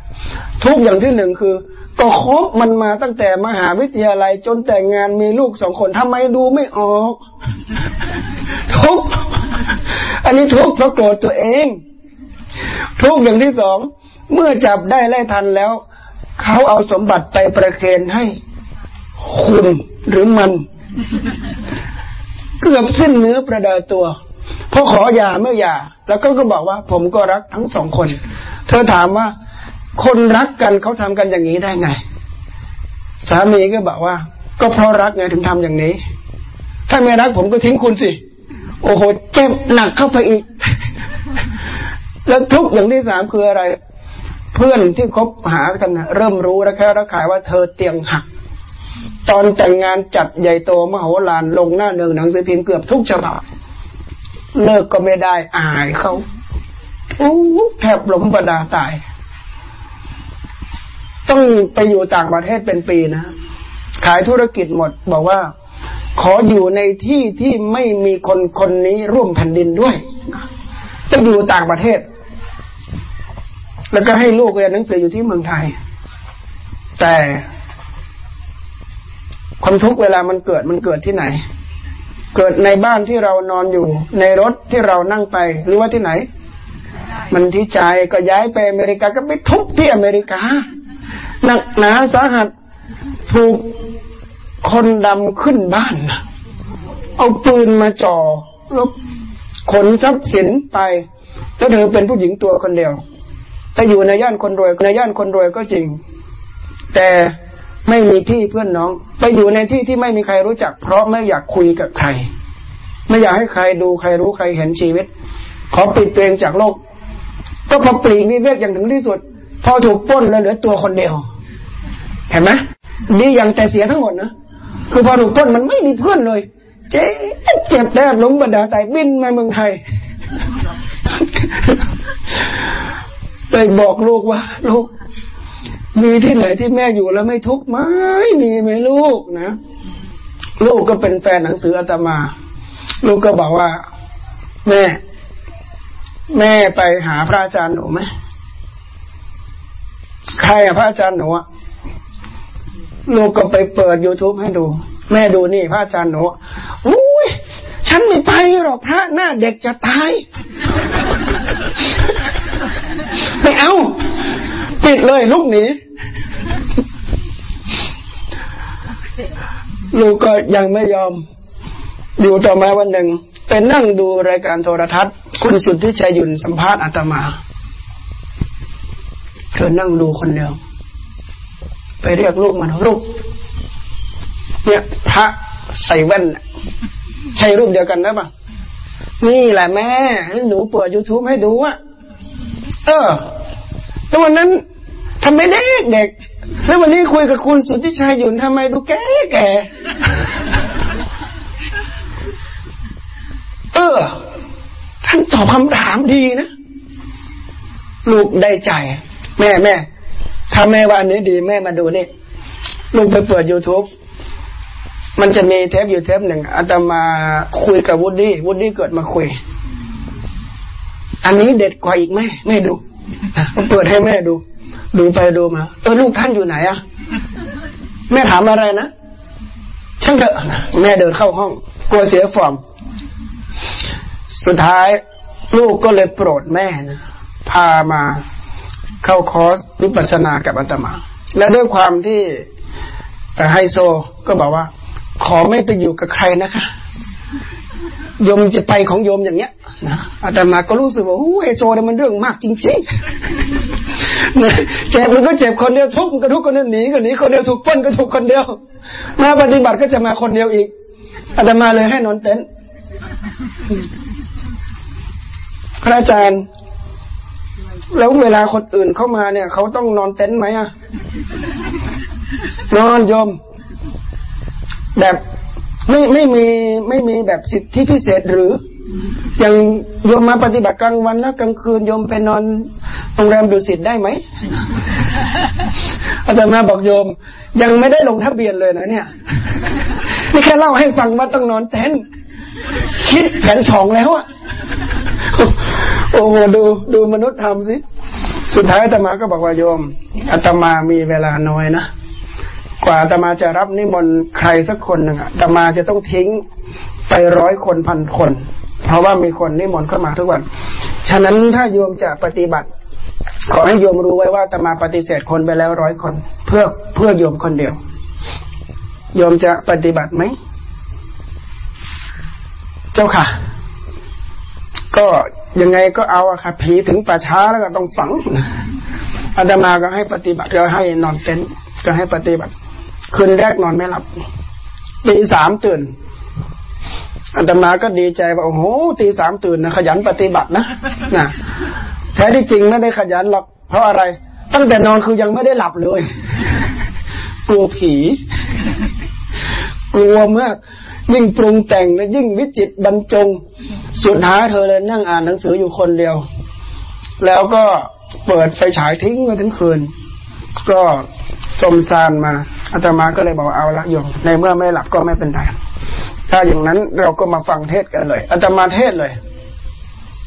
ทุกอย่างที่หนึ่งคือ ก็คบมันมาตั้งแต่มหาวิทยาลัยจนแต่งงานมีลูกสองคนทำไมดูไม่ออกทุกอันนี้ทุกเพราะโกรธตัวเอง ทุกอย่างที่สองเมื่อจับได้ไล่ทันแล้ว เขาเอาสมบัติไปประเคนให้ คุณหรือมัน เกือบสิ้นเนื้อประดาตัวพอขอหย่าเมื่อหย่าแล้วก็ก็บอกว่า ผมก็รักทั้งสองคน เธอถามว่า คนรักกันเขาทำกันอย่างนี้ได้ไง สามีก็บอกว่า ก็เพราะรักไงถึงทำอย่างนี้ ถ้าไม่รักผมก็ทิ้งคุณสิ โอ้โหเจ็บหนักเข้าไปอีก แล้วทุกอย่างที่สามคืออะไร เพื่อนที่คบหากันนะเริ่มรู้แล้วแค่ระขายว่าเธอเตียงหัก ตอนแต่งงานจัดใหญ่โตมโหฬารลงหน้าหนึ่งหนังสือพิมพ์เกือบทุกฉบับเลิกก็ไม่ได้อายเขาโอ้แทบล้มประดาตาย ต้องไปอยู่ต่างประเทศเป็นปีนะ ขายธุรกิจหมด บอกว่า ขออยู่ในที่ที่ไม่มีคนคนนี้ร่วมแผ่นดินด้วยต้องอยู่ต่างประเทศ แล้วก็ให้ลูกเรียนหนังสืออยู่ที่เมืองไทย แต่ความทุกข์เวลามันเกิดมันเกิดที่ไหน เกิดในบ้านที่เรานอนอยู่ ในรถที่เรานั่งไป หรือว่าที่ไหน มันที่ใจก็ย้ายไปอเมริกาก็ไปทุกที่อเมริกา หนักหนาสาหัสถูกคนดำขึ้นบ้าน เอาปืนมาจ่อแล้วขนทรัพย์สินไปแล้วเธอเป็นผู้หญิงตัวคนเดียวแต่อยู่ในย่านคนรวยในย่านคนรวยก็จริง แต่ไม่มีที่เพื่อนน้อง ไปอยู่ในที่ที่ไม่มีใครรู้จัก เพราะไม่อยากคุยกับใคร ไม่อยากให้ใครดูใครรู้ใครเห็นชีวิต ขอปิดตัวเองจากโลก ก็พอปลีกวิเวกอย่างถึงที่สุด พอถูกป้นแล้วเหลือตัวคนเดียว เห็นไหมดีอย่างแต่เสียทั้งหมดนะคือพอถูกต้นมันไม่มีเพื่อนเลย เจ๊เจ็บแน่ล้มบรรดาไตบินมาเมืองไทยเลยบอกลูกว่า ลูก มีที่ไหนที่แม่อยู่แล้วไม่ทุกข์ไหมมีไหมลูกนะลูกก็เป็นแฟนหนังสืออาตมา ลูกก็บอกว่า แม่ แม่ไปหาพระอาจารย์หนูไหม ใครอะพระอาจารย์หนูอะลูกก็ไปเปิด youtube ให้ดู แม่ดูนี่ พระอาจารย์หนูอุ้ยฉันไม่ไปหรอกพระหน้าเด็กจะตาย ไม่เอา ปิดเลยลูกหนีลูกก็ยังไม่ยอม อยู่ต่อมาวันหนึ่งเป็นนั่งดูรายการโทรทัศน์ คุณสุทธิชัยยุนสัมภาษณ์อาตมา เธอนั่งดูคนเดียว ไปเรียกลูกมันลูกเนี่ยพระใส่แว่นใช่รูปเดียวกันนะปะนี่แหละแม่ หนูเปิดยูทูบให้ดูอะเออแล้ววันนั้นทำไมเด็กเด็ก แล้ววันนี้คุยกับคุณสุทธิชัยอยู่ทำไมดูแก่แก่เออ ท่านตอบคำถามดีนะ ลูกได้ใจ แม่แม่ถ้าแม่ว่าอันนี้ดีแม่มาดูนี่ลูกไปเปิด youtube มันจะมีเทปอยู่เทปหนึ่งอาตมาคุยกับวูดดี้วูดดี้เกิดมาคุย อันนี้เด็ดกว่าอีกแม่แม่ดูเปิดให้แม่ดู ดูไปดูมาเออลูกท่านอยู่ไหนอะแม่ถามอะไรนะช่างเถอะแม่เดินเข้าห้องกลัวเสียฟอร์ม สุดท้าย ลูกก็เลยโปรดแม่นะพามา เข้าคอร์สวิปัสสนากับอาตมา และด้วยความที่ไฮโซก็บอกว่า ขอไม่ไปอยู่กับใครนะคะโยมจะไปของโยมอย่างเงี้ยนะอาตมาก็รู้สึกว่าโอ้ไฮโซเนี่ยมันเรื่องมากจริงๆนะเจ็บมันก็เจ็บคนเดียวทุกข์มันก็ทุกข์คนเดียวหนีก็หนีคนเดียวถูกป้นก็ถูกคนเดียวมาปฏิบัติก็จะมาคนเดียวอีกอาตมาเลยให้นอนเต็นท์พระอาจารย์ แล้วเวลาคนอื่นเข้ามาเนี่ย เขาต้องนอนเต็นท์ไหมอะ นอนโยม แบบไม่ไม่มีไม่มีแบบสิทธิพิเศษหรืออย่างโยมมาปฏิบัติกลางวันแล้วกลางคืนโยมไปนอนโรงแรมดุสิตได้ไหมอาจารย์มาบอกโยม ยังไม่ได้ลงทะเบียนเลยนะเนี่ยนี่แค่เล่าให้ฟังว่าต้องนอนเต็นท์ คิดแผนสองแล้วอะโอ้โหดูดูมนุษย์ทำสิ สุดท้ายอาตมาก็บอกว่าโยมอาตมามีเวลาน้อยนะกว่าอาตมาจะรับนิมนต์ใครสักคนหนึ่งอาตมาจะต้องทิ้งไปร้อยคนพันคน เพราะว่ามีคนนิมนต์เข้ามาทุกวัน ฉะนั้นถ้าโยมจะปฏิบัติ ขอให้โยมรู้ไว้ว่าอาตมาปฏิเสธคนไปแล้วร้อยคน เพื่อเพื่อโยมคนเดียว โยมจะปฏิบัติไหม เจ้าค่ะ ก็ยังไงก็เอาอะค่ะผีถึงป่าช้าแล้วก็ต้องฝังอาตมาก็ให้ปฏิบัติก็ให้นอนเต็นท์ก็ให้ปฏิบัติ คืนแรกนอนไม่หลับตีสามตื่นอาตมาก็ดีใจว่าโอ้โหตีสามตื่นนะขยันปฏิบัตินะนะแท้ที่จริงไม่ได้ขยันหรอกเพราะอะไร ตั้งแต่นอนคือยังไม่ได้หลับเลย กลัวผี กลัวมาก ยิ่งปรุงแต่งและยิ่งวิจิตบรรจง สุดท้ายเธอเลยนั่งอ่านหนังสืออยู่คนเดียว แล้วก็เปิดไฟฉายทิ้งไว้ทั้งคืน ก็สมซานมาอาตมาก็เลยบอกเอาละโยมในเมื่อไม่หลับก็ไม่เป็นไรถ้าอย่างนั้นเราก็มาฟังเทศกันเลยอาตมาเทศเลย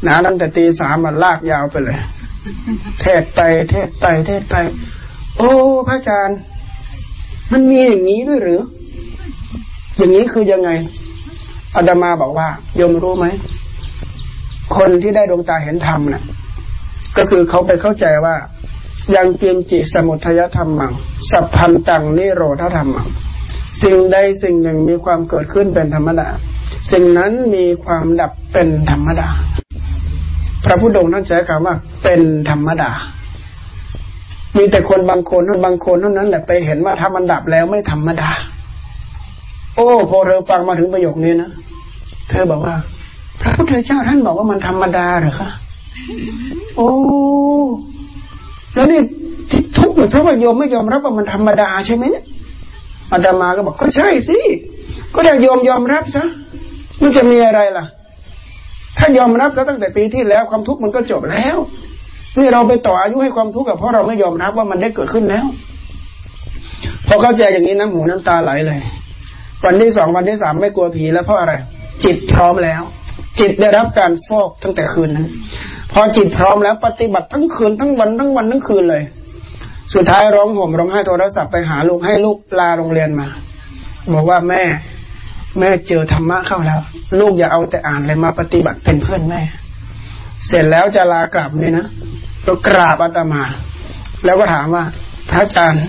นะตั้งแต่ตีสามมันลากยาวไปเลย เทศไปเทศไปเทศไป โอ้พระอาจารย์ มันมีอย่างนี้ด้วยหรือ อย่างนี้คือยังไงอาตมาบอกว่าโยมรู้ไหม คนที่ได้ดวงตาเห็นธรรมนะ่ะ ก็คือเขาไปเข้าใจว่า ยังเกมจิสมุทยธรรมัง สัพพันตังนิโรธธรรมัง สิ่งใดสิ่งหนึ่งมีความเกิดขึ้นเป็นธรรมดา สิ่งนั้นมีความดับเป็นธรรมดา พระพุทธองค์ท่านใช้คำว่า เป็นธรรมดา มีแต่คนบางคนบางคนเท่านั้นแหละไปเห็นว่าถ้ามันดับแล้วไม่ธรรมดา อ้พอเธอฟังมาถึงประโยคนี้นะเธอบอกว่า พระพุทธเจ้าท่านบอกว่ามันธรรมดาเหรอคะโอ้แล้วนี่ที่ทุกข์เพราะว่าโยมไม่ยอมรับว่ามันธรรมดาใช่ไหมเนี่ยอาตมาก็บอกก็ใช่สิก็ได้ยอมยอมรับซะมันจะมีอะไรล่ะ ถ้ายอมรับซะตั้งแต่ปีที่แล้วความทุกข์มันก็จบแล้วนี่เราไปต่ออายุให้ความทุกข์กับเพราะเราไม่ยอมรับว่ามันได้เกิดขึ้นแล้ว พอเข้าใจอย่างนี้น้ำหูน้ำตาไหลเลย วันที่สองวันที่สามไม่กลัวผีแล้วเพราะอะไร จิตพร้อมแล้ว จิตได้รับการฟอกตั้งแต่คืนนั้นพอจิตพร้อมแล้วปฏิบัติทั้งคืนทั้งวันทั้งวันทั้งคืนเลย สุดท้ายร้องห่มร้องไห้โทรศัพท์ไปหาลูกให้ลูกลาโรงเรียนมา บอกว่าแม่ แม่เจอธรรมะเข้าแล้ว ลูกอย่าเอาแต่อ่านเลยมาปฏิบัติเป็นเพื่อนแม่ เสร็จแล้วจะลากลับเลยนะก็กราบอาตมา แล้วก็ถามว่าพระอาจารย์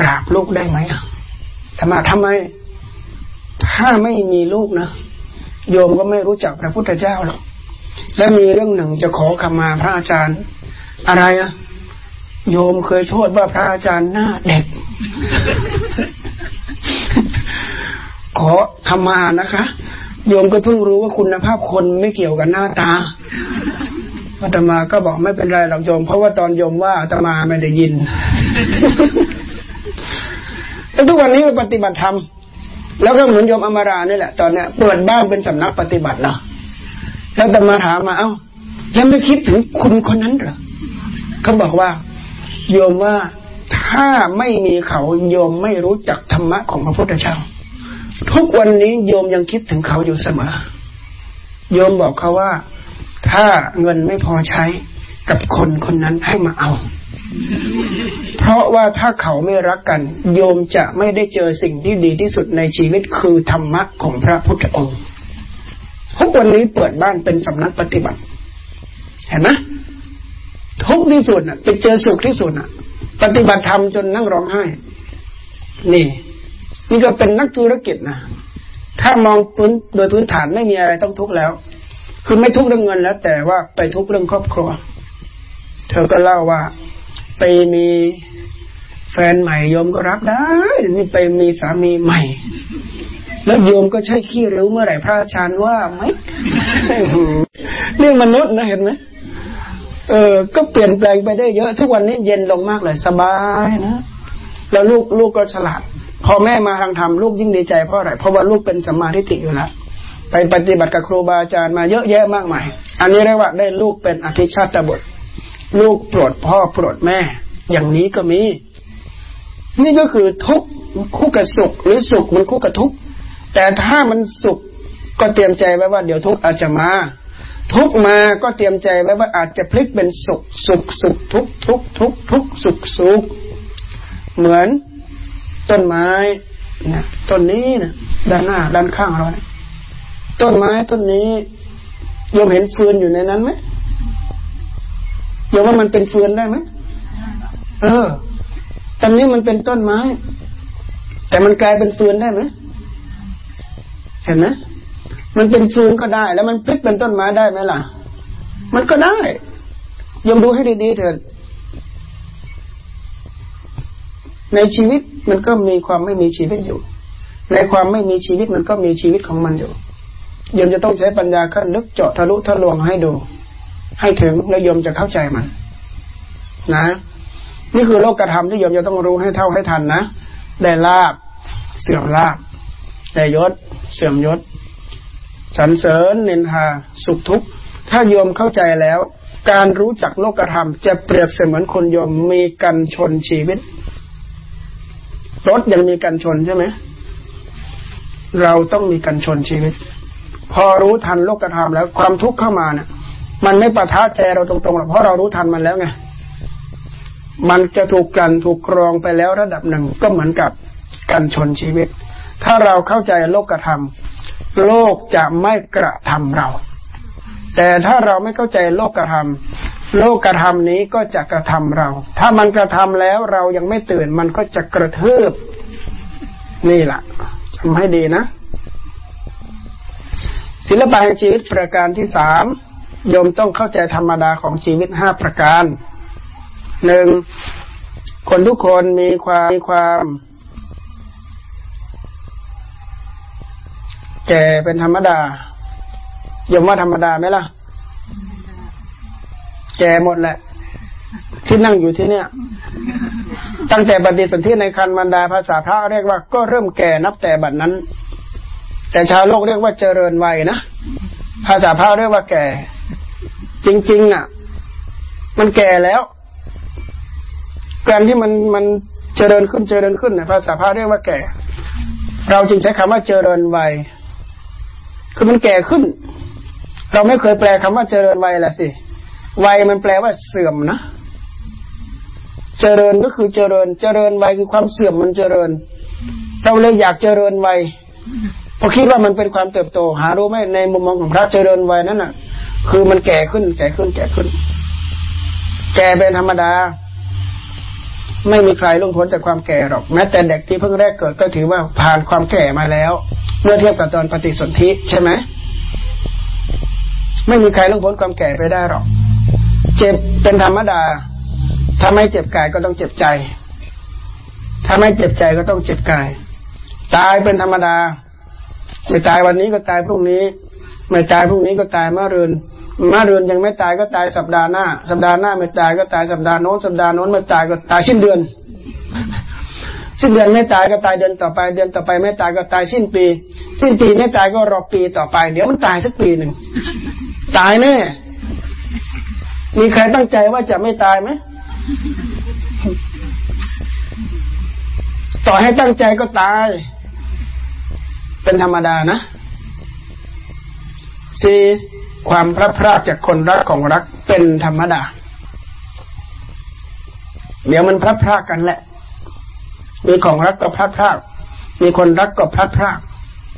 กราบลูกได้ไหมธร รมะทำไม ถ้าไม่มีลูกนะโยมก็ไม่รู้จักพระพุทธเจ้าหรอกและมีเรื่องหนึ่งจะขอขมาพระอาจารย์ อะไรอะโยมเคยโทษว่าพระอาจารย์หน้าเด็ก ขอขมานะคะ โยมก็เพิ่งรู้ว่าคุณภาพคนไม่เกี่ยวกับหน้าตาอาตมาก็บอกไม่เป็นไรหรอกโยม เพราะว่าตอนโยมว่าอาตมาไม่ได้ยิน แล้วทุกวันนี้ก็ปฏิบัติธรรมแล้วก็เหมือนโยมอมรานี่แหละ ตอนเนี้ยเปิดบ้านเป็นสำนักปฏิบัติเนาะแล้วตมาถามมาเอ้ายังไม่คิดถึงคุณคนนั้นเหรอเขาบอกว่า โยมว่าถ้าไม่มีเขาโยมไม่รู้จักธรรมะของพระพุทธเจ้าทุกวันนี้โยมยังคิดถึงเขาอยู่เสมอ โยมบอกเขาว่า ถ้าเงินไม่พอใช้กับคนคนนั้นให้มาเอา เพราะว่าถ้าเขาไม่รักกัน โยมจะไม่ได้เจอสิ่งที่ดีที่สุดในชีวิตคือธรรมะของพระพุทธองค์ทุกวันนี้เปิดบ้านเป็นสำนักปฏิบัติ เห็นไหมทุกที่สุดอะไปเจอสุขที่สุดอะ ปฏิบัติธรรมจนนั่งร้องไห้ นี่ นี่ก็เป็นนักธุรกิจนะถ้ามองพื้นโดยพื้นฐานไม่มีอะไรต้องทุกข์แล้ว คือไม่ทุกข์เรื่องเงินแล้ว แต่ว่าไปทุกข์เรื่องครอบครัว เธอก็เล่าว่า ไปมีแฟนใหม่โยมก็รับได้ นี่ไปมีสามีใหม่ แล้วโยมก็ใช้ขี้ริ้วเมื่อไหร่พระอาจารย์ว่าไหมนี่มนุษย์นะเห็นไหมเออ ก็เปลี่ยนแปลงไปได้เยอะ ทุกวันนี้เย็นลงมากเลย สบายนะ แล้วลูกลูกก็ฉลาด พอแม่มาทางธรรมลูกยิ่งดีใจเพราะอะไร เพราะว่าลูกเป็นสมาธิติอยู่แล้ว ไปปฏิบัติกับครูบาอาจารย์มาเยอะแยะมากมาย อันนี้เรียกว่าได้ลูกเป็นอภิชาติบุตร ลูกโปรดพ่อโปรดแม่ อย่างนี้ก็มี นี่ก็คือทุกคู่กับสุข หรือสุขมันคู่กับทุกแต่ถ้ามันสุขก็เตรียมใจไว้ว่าเดี๋ยวทุกอาจจะมา ทุกมาก็เตรียมใจไว้ว่าอาจจะพลิกเป็นสุข สุขสุขทุกทุกทุกทุกสุขสุขเหมือนต้นไม้นะต้นนี้นะด้านหน้า ด้านข้างเราต้นไม้ต้นนี้โยมเห็นฟืนอยู่ในนั้นไหม โยมว่ามันเป็นเฟือนได้ไหมเออตอนนี้มันเป็นต้นไม้ แต่มันกลายเป็นเฟือนได้ไหมเห็นไหมมันเป็นฟืนก็ได้ แล้วมันพลิกเป็นต้นไม้ได้ไหมล่ะ มันก็ได้ยมดูให้ดีๆเถิดในชีวิตมันก็มีความไม่มีชีวิตอยู่ ในความไม่มีชีวิตมันก็มีชีวิตของมันอยู่โยมจะต้องใช้ปัญญาขั้นลึกเจาะทะลุทะลวงให้ดู ให้ถึงแล้วโยมจะเข้าใจมันนะ นี่คือโลกกระทำที่โยมจะต้องรู้ให้เท่าให้ทันนะได้ลาบ เสื่อมลาบได้ยศ เสื่อมยศสรรเสริญเนินทาสุขทุกข์ถ้าโยมเข้าใจแล้ว การรู้จักโลกธรรม จะเปรียบเสมือนคนโยมมีกันชนชีวิต รถยังมีกันชนใช่ไหมเราต้องมีกันชนชีวิต พอรู้ทันโลกธรรมแล้วความทุกข์เข้ามาเนะ่ย มันไม่ประท้าใจเราตรงๆหรอกเพราะเรารู้ทันมันแล้วไงมันจะถูกกันถูกครองไปแล้วระดับหนึ่งก็เหมือนกับกันชนชีวิต ถ้าเราเข้าใจโลกธรรมโลกจะไม่กระทำเรา แต่ถ้าเราไม่เข้าใจโลกธรรมโลกธรรมนี้ก็จะกระทำเรา ถ้ามันกระทำแล้วเรายังไม่ตื่นมันก็จะกระเทืบนี่แหละทำให้ดีนะ ศิลปะแห่งชีวิตประการที่สาม โยมต้องเข้าใจธรรมดาของชีวิตห้าประการหนึ่งคนทุกคนมีความมีความ แก่เป็นธรรมดาโยมว่าธรรมดาไหมล่ะ แก่หมดแหละ ที่นั่งอยู่ที่เนี่ย ตั้งแต่บัดนี้สนที่ในคันมันดาภาษาพระเรียกว่าก็เริ่มแก่นับแต่บัดนั้น แต่ชาวโลกเรียกว่าเจริญวัยนะภาษาพระเรียกว่าแก่ จริงๆอะ มันแก่แล้วการที่มันมันเจริญขึ้นเจริญขึ้นนะภาษาพระเรียกว่าแก่ เราจึงใช้คำว่าเจริญวัยคือมันแก่ขึ้น เราไม่เคยแปลคำว่าเจริญวัยละสิวัยมันแปลว่าเสื่อมนะเจริญก็คือเจริญ เจริญวัยคือความเสื่อมมันเจริญ เราเลยอยากเจริญวัย พราะคิดว่ามันเป็นความเติบโต หารู้ไหมในมุมมองของพระเจริญวัยนั่นน่ะ คือมันแก่ขึ้น แก่ขึ้น แก่ขึ้น แก่เป็นธรรมดา ไม่มีใครล่วงพ้นจากความแก่หรอกแม้แต่เด็กที่เพิ่งแรกเกิดก็ถือว่าผ่านความแก่มาแล้ว เมื่อเทียบกับตอนปฏิสนธิใช่ไหมไม่มีใครล่วงพ้นความแก่ไปได้หรอก เจ็บเป็นธรรมดาถ้าไม่เจ็บกายก็ต้องเจ็บใจ ถ้าไม่เจ็บใจก็ต้องเจ็บกาย ตายเป็นธรรมดา ไม่ตายวันนี้ก็ตายพรุ่งนี้ ไม่ตายพรุ่งนี้ก็ตายเมื่อรืนเมื่อรืนยังไม่ตายก็ตายสัปดาห์หน้า สัปดาห์หน้าไม่ตายก็ตายสัปดาห์โน้นสัปดาห์โน้นไม่ตายก็ตายสิ้นเดือน สิ้นเดือนไม่ตายก็ตายเดือนต่อไป เดือนต่อไปไม่ตายก็ตายสิ้นปี สิ้นปีไม่ตายก็รอปีต่อไป เดี๋ยวมันตายสักปีหนึ่งตายแน่ มีใครตั้งใจว่าจะไม่ตายไหมต่อให้ตั้งใจก็ตาย เป็นธรรมดานะสี่ความพระพรากจากคนรักของรักเป็นธรรมดา เดี๋ยวมันพระพรากกันแหละ มีของรักก็พระพราก มีคนรักก็พระพราก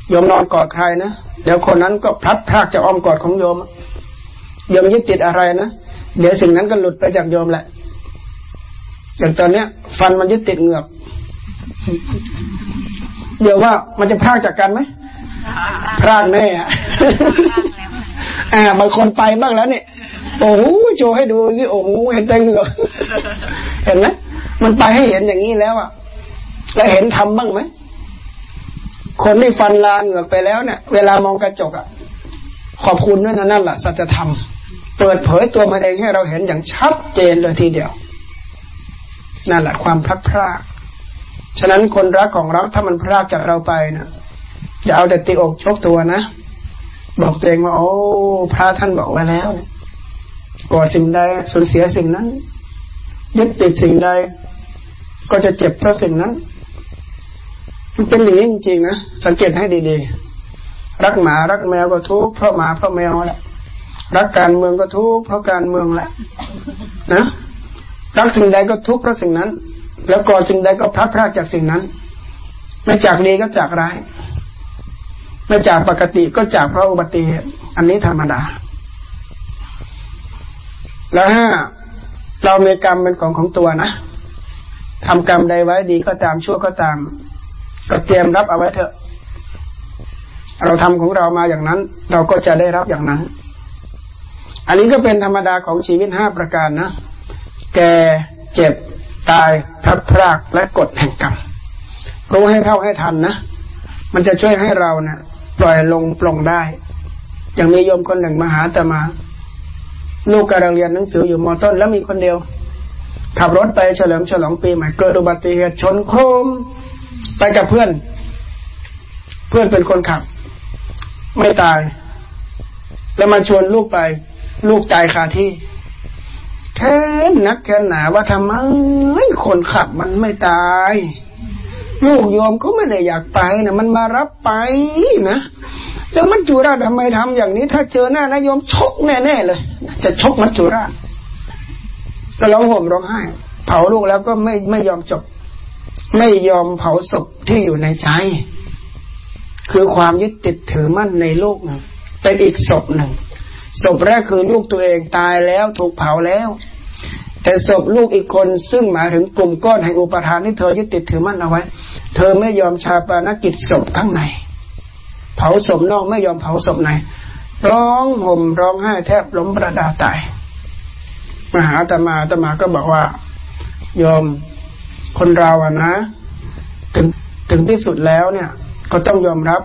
โยมนอนกอดใครนะเดี๋ยวคนนั้นก็พลัดพรากจากอ้อมกอดของโยมโยมยึดติดอะไรนะเดี๋ยวสิ่งนั้นก็หลุดไปจากโยมแหละอย่างตอนเนี้ย ฟันมันยึดติดเหงือก เดี๋ยวว่ามันจะพรากจากกันไหมพรากแน่อะอ่าบางคนไปบ้างแล้วเนี่ยโอ้โหโชว์ให้ดูสิโอ้โหเห็นใจเหงือกเห็นไหมมันไปให้เห็นอย่างนี้แล้วอะ แล้วเห็นทำบ้างไหมคนที่ฟันลาเหงือกไปแล้วเนี่ย เวลามองกระจกอะ ขอบคุณด้วยนะนั่นแหละสัจธรรมเปิดเผยตัวมันเองให้เราเห็นอย่างชัดเจนเลยทีเดียว นั่นแหละความพลัดพราก ฉะนั้นคนรักของเราถ้ามันพรากจากเราไปนะอย่าเอาแต่ตีอกชกตัวนะบอกตัวเองว่า โอ้พระท่านบอกไว้แล้วกอดสิ่งใดสูญเสียสิ่งนั้นยึดติดสิ่งใด ก็จะเจ็บเพราะสิ่งนั้น มันเป็นอย่างนี้จริงๆนะสังเกตให้ดีๆ รักหมารักแมวก็ทุกข์เพราะหมาเพราะแมวแหละรักการเมืองก็ทุกข์เพราะการเมืองแหละนะรักสิ่งใดก็ทุกข์เพราะสิ่งนั้น แล้วก่อสิ่งใดก็พลัดพรากจากสิ่งนั้น ไม่จากดีก็จากร้าย ไม่จากปกติก็จากเพราะอุบัติเหตุอันนี้ธรรมดา แล้วห้าเรามีกรรมเป็นของของตัวนะทำกรรมใดไว้ดีก็ตามชั่วก็ตาม ก็เตรียมรับเอาไว้เถอะ เราทำของเรามาอย่างนั้น เราก็จะได้รับอย่างนั้น อันนี้ก็เป็นธรรมดาของชีวิตห้าประการนะ แก่เจ็บ ตายพลัดพรากและกฎแห่งกรรมรู้ให้เท่าให้ทันนะ มันจะช่วยให้เราเนะ่ยปล่อยลงปลงได้ อย่างมีโยมคนหนึ่งมาหาแต่มา ลูกกำลังเรียนหนังสืออยู่มอต้นแล้วมีคนเดียว ขับรถไปเฉลิมฉลองปีใหม่เกิดอุบัติเหตุชนโครมไปกับเพื่อน เพื่อนเป็นคนขับ ไม่ตาย แล้วมาชวนลูกไป ลูกตายคาที่ แค้นนักแค้นหนาว่าทำไมคนขับมันไม่ตายลูกโยมเขาไม่ได้อยากไปนะมันมารับไปนะแล้วมัจจุราชทำไมทำอย่างนี้ ถ้าเจอหน้านายโยมชกแน่ๆเลย จะชกมัจจุราชก็ร้องห่มร้องไห้ เผาลูกแล้วก็ไม่ไม่ยอมจบ ไม่ยอมเผาศพที่อยู่ในใจ คือความยึดติดถือมั่นในโลูกเป็นอีกศพหนึ่ง ศพแรกคือลูกตัวเองตายแล้วถูกเผาแล้ว แต่ศพลูกอีกคนซึ่งหมายถึงกลุ่มก้อนแห่งอุปทานที่เธอยึดติดถือมั่นเอาไว้ เธอไม่ยอมชาปนกิจศพข้างใน เผาศพนอกไม่ยอมเผาศพใน ร้องห่มร้องไห้แทบล้มประดาตาย มหาตมาตมาก็บอกว่ายอมคนเราอะนะ ถึงถึงที่สุดแล้วเนี่ย ก็ต้องยอมรับ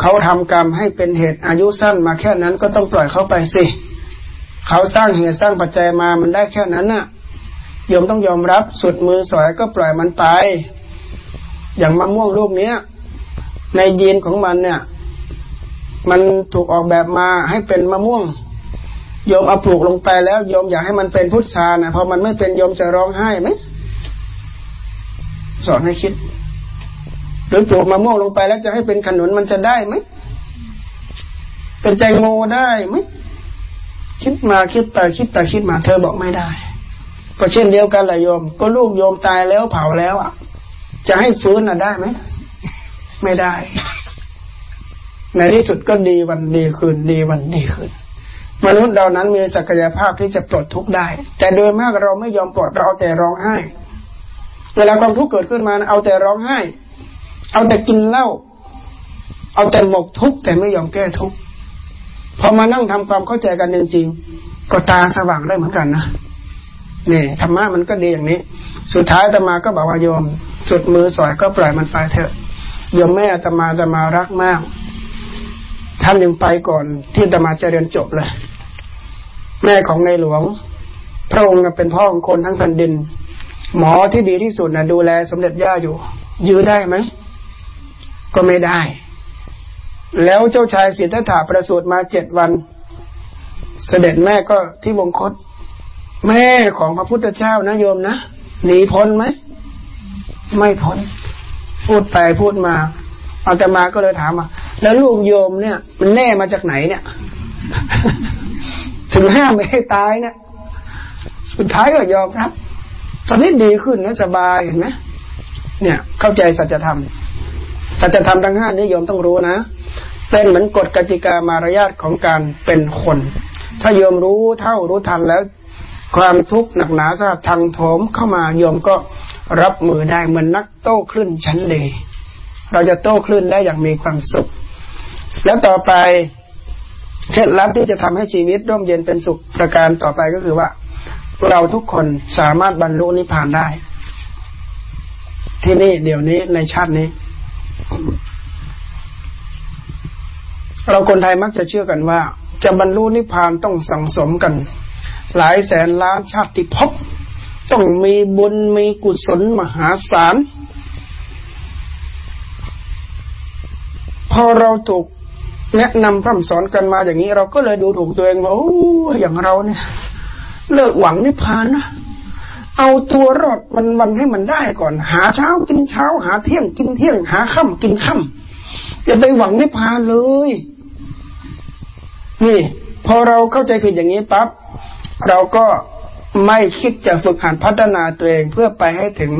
เขาทำกรรมให้เป็นเหตุอายุสั้นมาแค่นั้นก็ต้องปล่อยเขาไปสิ เขาสร้างเหตุสร้างปัจจัยมามันได้แค่นั้นน่ะโยมต้องยอมรับสุดมือสอยก็ปล่อยมันไป อย่างมะม่วงลูกเนี้ย ในยีนของมันเนี่ย มันถูกออกแบบมาให้เป็นมะม่วงโยมเอาปลูกลงไปแล้วโยมอยากให้มันเป็นพุทธานะพอมันไม่เป็นโยมจะร้องไห้ไหมสอนให้คิด หรือปลูกมะม่วงลงไปแล้วจะให้เป็นขนุนมันจะได้ไหม เป็นแตงโมได้ไหมคิดมาคิดไปคิดไปคิดมา เธอบอกไม่ได้ ก็เช่นเดียวกันแหละโยม ก็ลูกโยมตายแล้วเผาแล้วอะ จะให้ฟื้นอะได้ไหมไม่ได้ ในที่สุดก็ดีวันดีคืนดีวันดีคืนมนุษย์เรานั้นมีศักยภาพที่จะปลดทุกข์ได้ แต่โดยมากเราไม่ยอมปลดเราเอาแต่ร้องไห้ เวลาความทุกข์เกิดขึ้นมาเอาแต่ร้องไห้ เอาแต่กินเหล้าเอาแต่หมกทุกข์แต่ไม่ยอมแก้ทุกข์พอมานั่งทำความเข้าใจกันจริงๆก็ตาสว่างได้เหมือนกันนะนี่ธรรมะมันก็ดีอย่างนี้ สุดท้ายตมาก็บอกว่าโยม สุดมือสอยก็ปล่อยมันไปเถอะโยมแม่ตมาตมารักมากท่านยังไปก่อน ที่ตมาจะเรียนจบเลย แม่ของในหลวง พระองค์เป็นพ่อของคนทั้งแผ่นดิน หมอที่ดีที่สุดนะดูแลสมเด็จย่าอยู่ ยื้อได้ไหม ก็ไม่ได้ แล้วเจ้าชายสิทธัตถะประสูติมาเจ็ดวัน เสด็จแม่ก็ที่วงคต แม่ของพระพุทธเจ้านะโยมนะหนีพ้นไหมไม่พ้น พูดไปพูดมาอาตมาก็เลยถามว่าแล้วลูกโยมเนี่ย มันแน่มาจากไหนเนี่ย ถึงห้ามไม่ให้ตายเนี่ยสุดท้ายก็ยอมครับ ตอนนี้ดีขึ้นนะสบายเห็นไหมเนี่ย เข้าใจสัจธรรม สัจธรรมทั้งห้านี้โยมต้องรู้นะ เป็นเหมือนกฎกติกามารยาทของการเป็นคน ถ้าโยมรู้เท่ารู้ทันแล้ว ความทุกข์หนักหนาสาทางโถมเข้ามาโยมก็รับมือได้เหมือนนักโต้คลื่นชั้นเลเราจะโต้คลื่นได้อย่างมีความสุข แล้วต่อไปเคล็ดลับที่จะทำให้ชีวิตร่มเย็นเป็นสุขประการต่อไปก็คือว่า เราทุกคนสามารถบรรลุนิพพานได้ ที่นี่เดี๋ยวนี้ในชาตินี้ เราคนไทยมักจะเชื่อกันว่า จะบรรลุนิพพานต้องสั่งสมกัน หลายแสนล้านชาติภพต้องมีบุญมีกุศลมหาศาล พอเราถูกแนะนำพร่ำสอนกันมาอย่างนี้ เราก็เลยดูถูกตัวเองว่าโอ้อย่างเราเนี่ย เลิกหวังนิพพานนะ เอาตัวรอดมันวันให้มันได้ก่อน หาเช้ากินเช้า หาเที่ยงกินเที่ยง หาค่ำกินค่ำอย่าไปหวังนิพพานเลย นี่ พอเราเข้าใจผิดอย่างนี้ปั๊บเราก็ไม่คิดจะฝึกหัดพัฒนาตัวเองเพื่อไปให้ถึง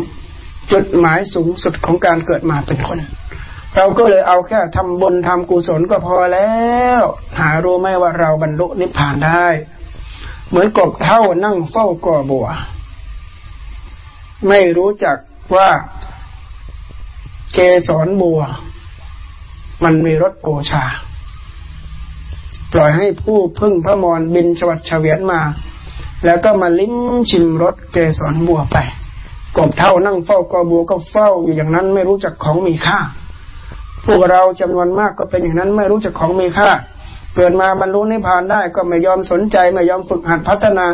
จุดหมายสูงสุดของการเกิดมาเป็นคน เราก็เลยเอาแค่ทำบุญทำกุศลก็พอแล้ว หารู้ไหมว่าเราบรรลุนิพพานได้ เหมือนกบเท่านั่งเฝ้าก่อบัว ไม่รู้จักว่าเกสรบัว มันมีรสโอชา ปล่อยให้ผู้พึ่งพระมรบินชวัดเฉวียนมา แล้วก็มาลิ้มชิมรสเกสรบัวไปกบเท่านั่งเฝ้ากอบัวก็เฝ้าอยู่อย่างนั้นไม่รู้จักของมีค่า พวกเราจำนวนมากก็เป็นอย่างนั้นไม่รู้จักของมีค่า เกิดมาบรรลุนิพพานได้ก็ไม่ยอมสนใจไม่ยอมฝึกหัดพัฒนา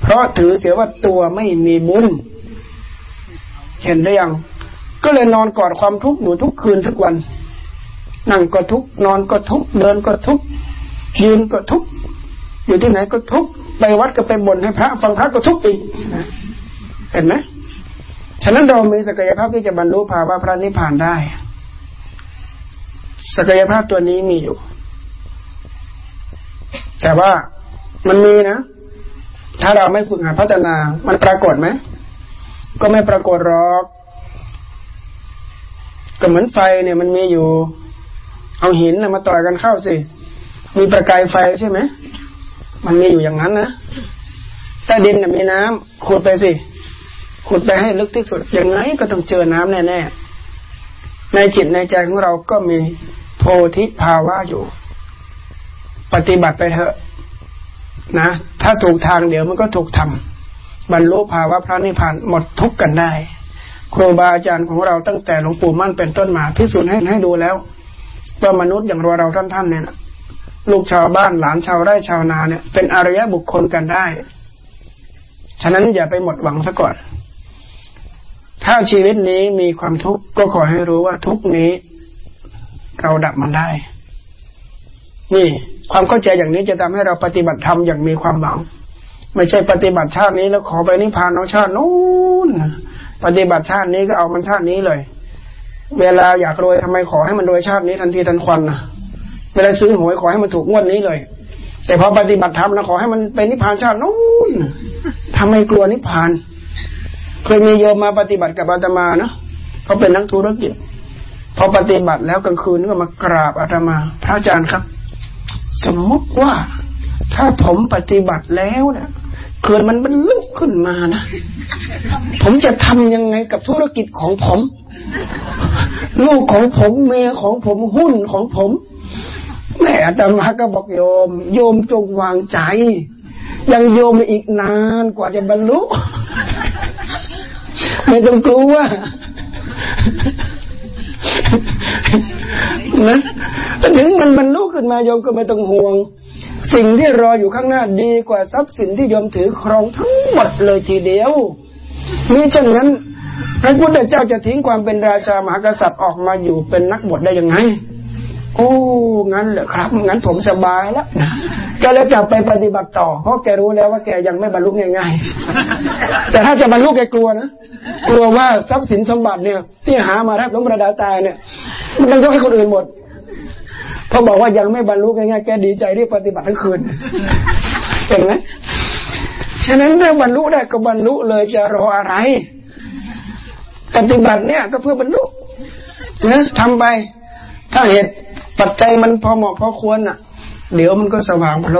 เพราะถือเสียว่าตัวไม่มีบุญ เห็นได้ยัง ก็เลยนอนกอดความทุกข์อยู่ทุกคืนทุกวัน นั่งก็ทุกนอนก็ทุกเดินก็ทุกยืนก็ทุกอยู่ที่ไหนก็ทุกไปวัดก็ไปบ่นให้พระ ฟังพระก็ทุกอีกเห็นไหมฉะนั้นเรามีศักยภาพที่จะบรรลุภาวะพระนิพพานได้ ศักยภาพตัวนี้มีอยู่ แต่ว่ามันมีนะ ถ้าเราไม่ฝึกหัดพัฒนา มันปรากฏไหม ก็ไม่ปรากฏหรอก ก็เหมือนไฟเนี่ยมันมีอยู่ เอาหินมาต่อยกันเข้าสิ มีประกายไฟใช่ไหม มันมีอยู่อย่างนั้นนะใต้ดินมีน้ำขุดไปสิ ขุดไปให้ลึกที่สุด ยังไงก็ต้องเจอน้ำแน่ๆ ในจิตในใจของเราก็มีโพธิภาวะอยู่ ปฏิบัติไปเถอะ นะ ถ้าถูกทางเดี๋ยวมันก็ถูกทำ บรรลุภาวะพระนิพพานหมดทุกข์กันได้ ครูบาอาจารย์ของเราตั้งแต่หลวงปู่มั่นเป็นต้นมาพิสูจน์ให้ให้ดูแล้ว ว่ามนุษย์อย่างเราเราท่านท่านเนี่ยลูกชาวบ้านหลานชาวไร่ชาวนาเนี่ย เป็นอารยะบุคคลกันได้ ฉะนั้นอย่าไปหมดหวังซะก่อน ถ้าชีวิตนี้มีความทุกข์ก็ขอให้รู้ว่าทุกนี้ เราดับมันได้ นี่ ความเข้าใจอย่างนี้จะทำให้เราปฏิบัติธรรมอย่างมีความหวัง ไม่ใช่ปฏิบัติชาตินี้แล้วขอไปนิพพานเอาชาตินู้นปฏิบัติชาตินี้ก็เอามันชาตินี้เลย เวลาอยากรวยทำไมขอให้มันรวยชาตินี้ทันทีทันควันนะเวลาซื้อหวยขอให้มันถูกงวดนี้เลย แต่พอปฏิบัติธรรมนะขอให้มันเป็นนิพพานชาตินู้นทำไมกลัวนิพพาน เคยมีโยมมาปฏิบัติกับอาตมาเนาะเขาเป็นนักธุรกิจพอปฏิบัติแล้วกลางคืนก็มากราบอาตมา พระอาจารย์ครับ สมมติว่าถ้าผมปฏิบัติแล้วเนะี่ย เกิดมันบรรลุขึ้นมานะ ผมจะทำยังไงกับธุรกิจของผม ลูกของผมเมียของผมหุ้นของผมแม่อาตมาก็บอกโยม โยมจงวางใจ ยังโยมอีกนานกว่าจะบรรลุ ไม่ต้องกลัวนะถึงมันบรรลุขึ้นมาโยมก็ไม่ต้องห่วง สิ่งที่รออยู่ข้างหน้าดีกว่าทรัพย์สินที่ยมถือครองทั้งหมดเลยทีเดียวนี่ฉะนั้นพระพุทธเจ้าจะทิ้งความเป็นราชามหากษัตริย์ออกมาอยู่เป็นนักบวชได้ยังไง โอ้ งั้นเหรอครับ งั้นผมสบายแล้วก็เลยจะไปปฏิบัติต่อ เพราะแกรู้แล้วว่าแกยังไม่บรรลุง่าย ๆ แต่ถ้าจะบรรลุแกกลัวนะ กลัวว่าทรัพย์สินสมบัติเนี่ย ที่หามาแทบล้มประดาตายเนี่ย มันต้องยกให้คนอื่นหมด พอบอกว่ายังไม่บรรลุง่ายๆแกดีใจที่ปฏิบัติทั้งคืนเห็นไหมฉะนั้นเรื่องบรรลุได้ก็บรรลุเลยจะรออะไร ปฏิบัติเนี่ยก็เพื่อบรรลุนะทำไป ถ้าเหตุปัจจัยมันพอเหมาะพอควรอะ เดี๋ยวมันก็สว่างพอ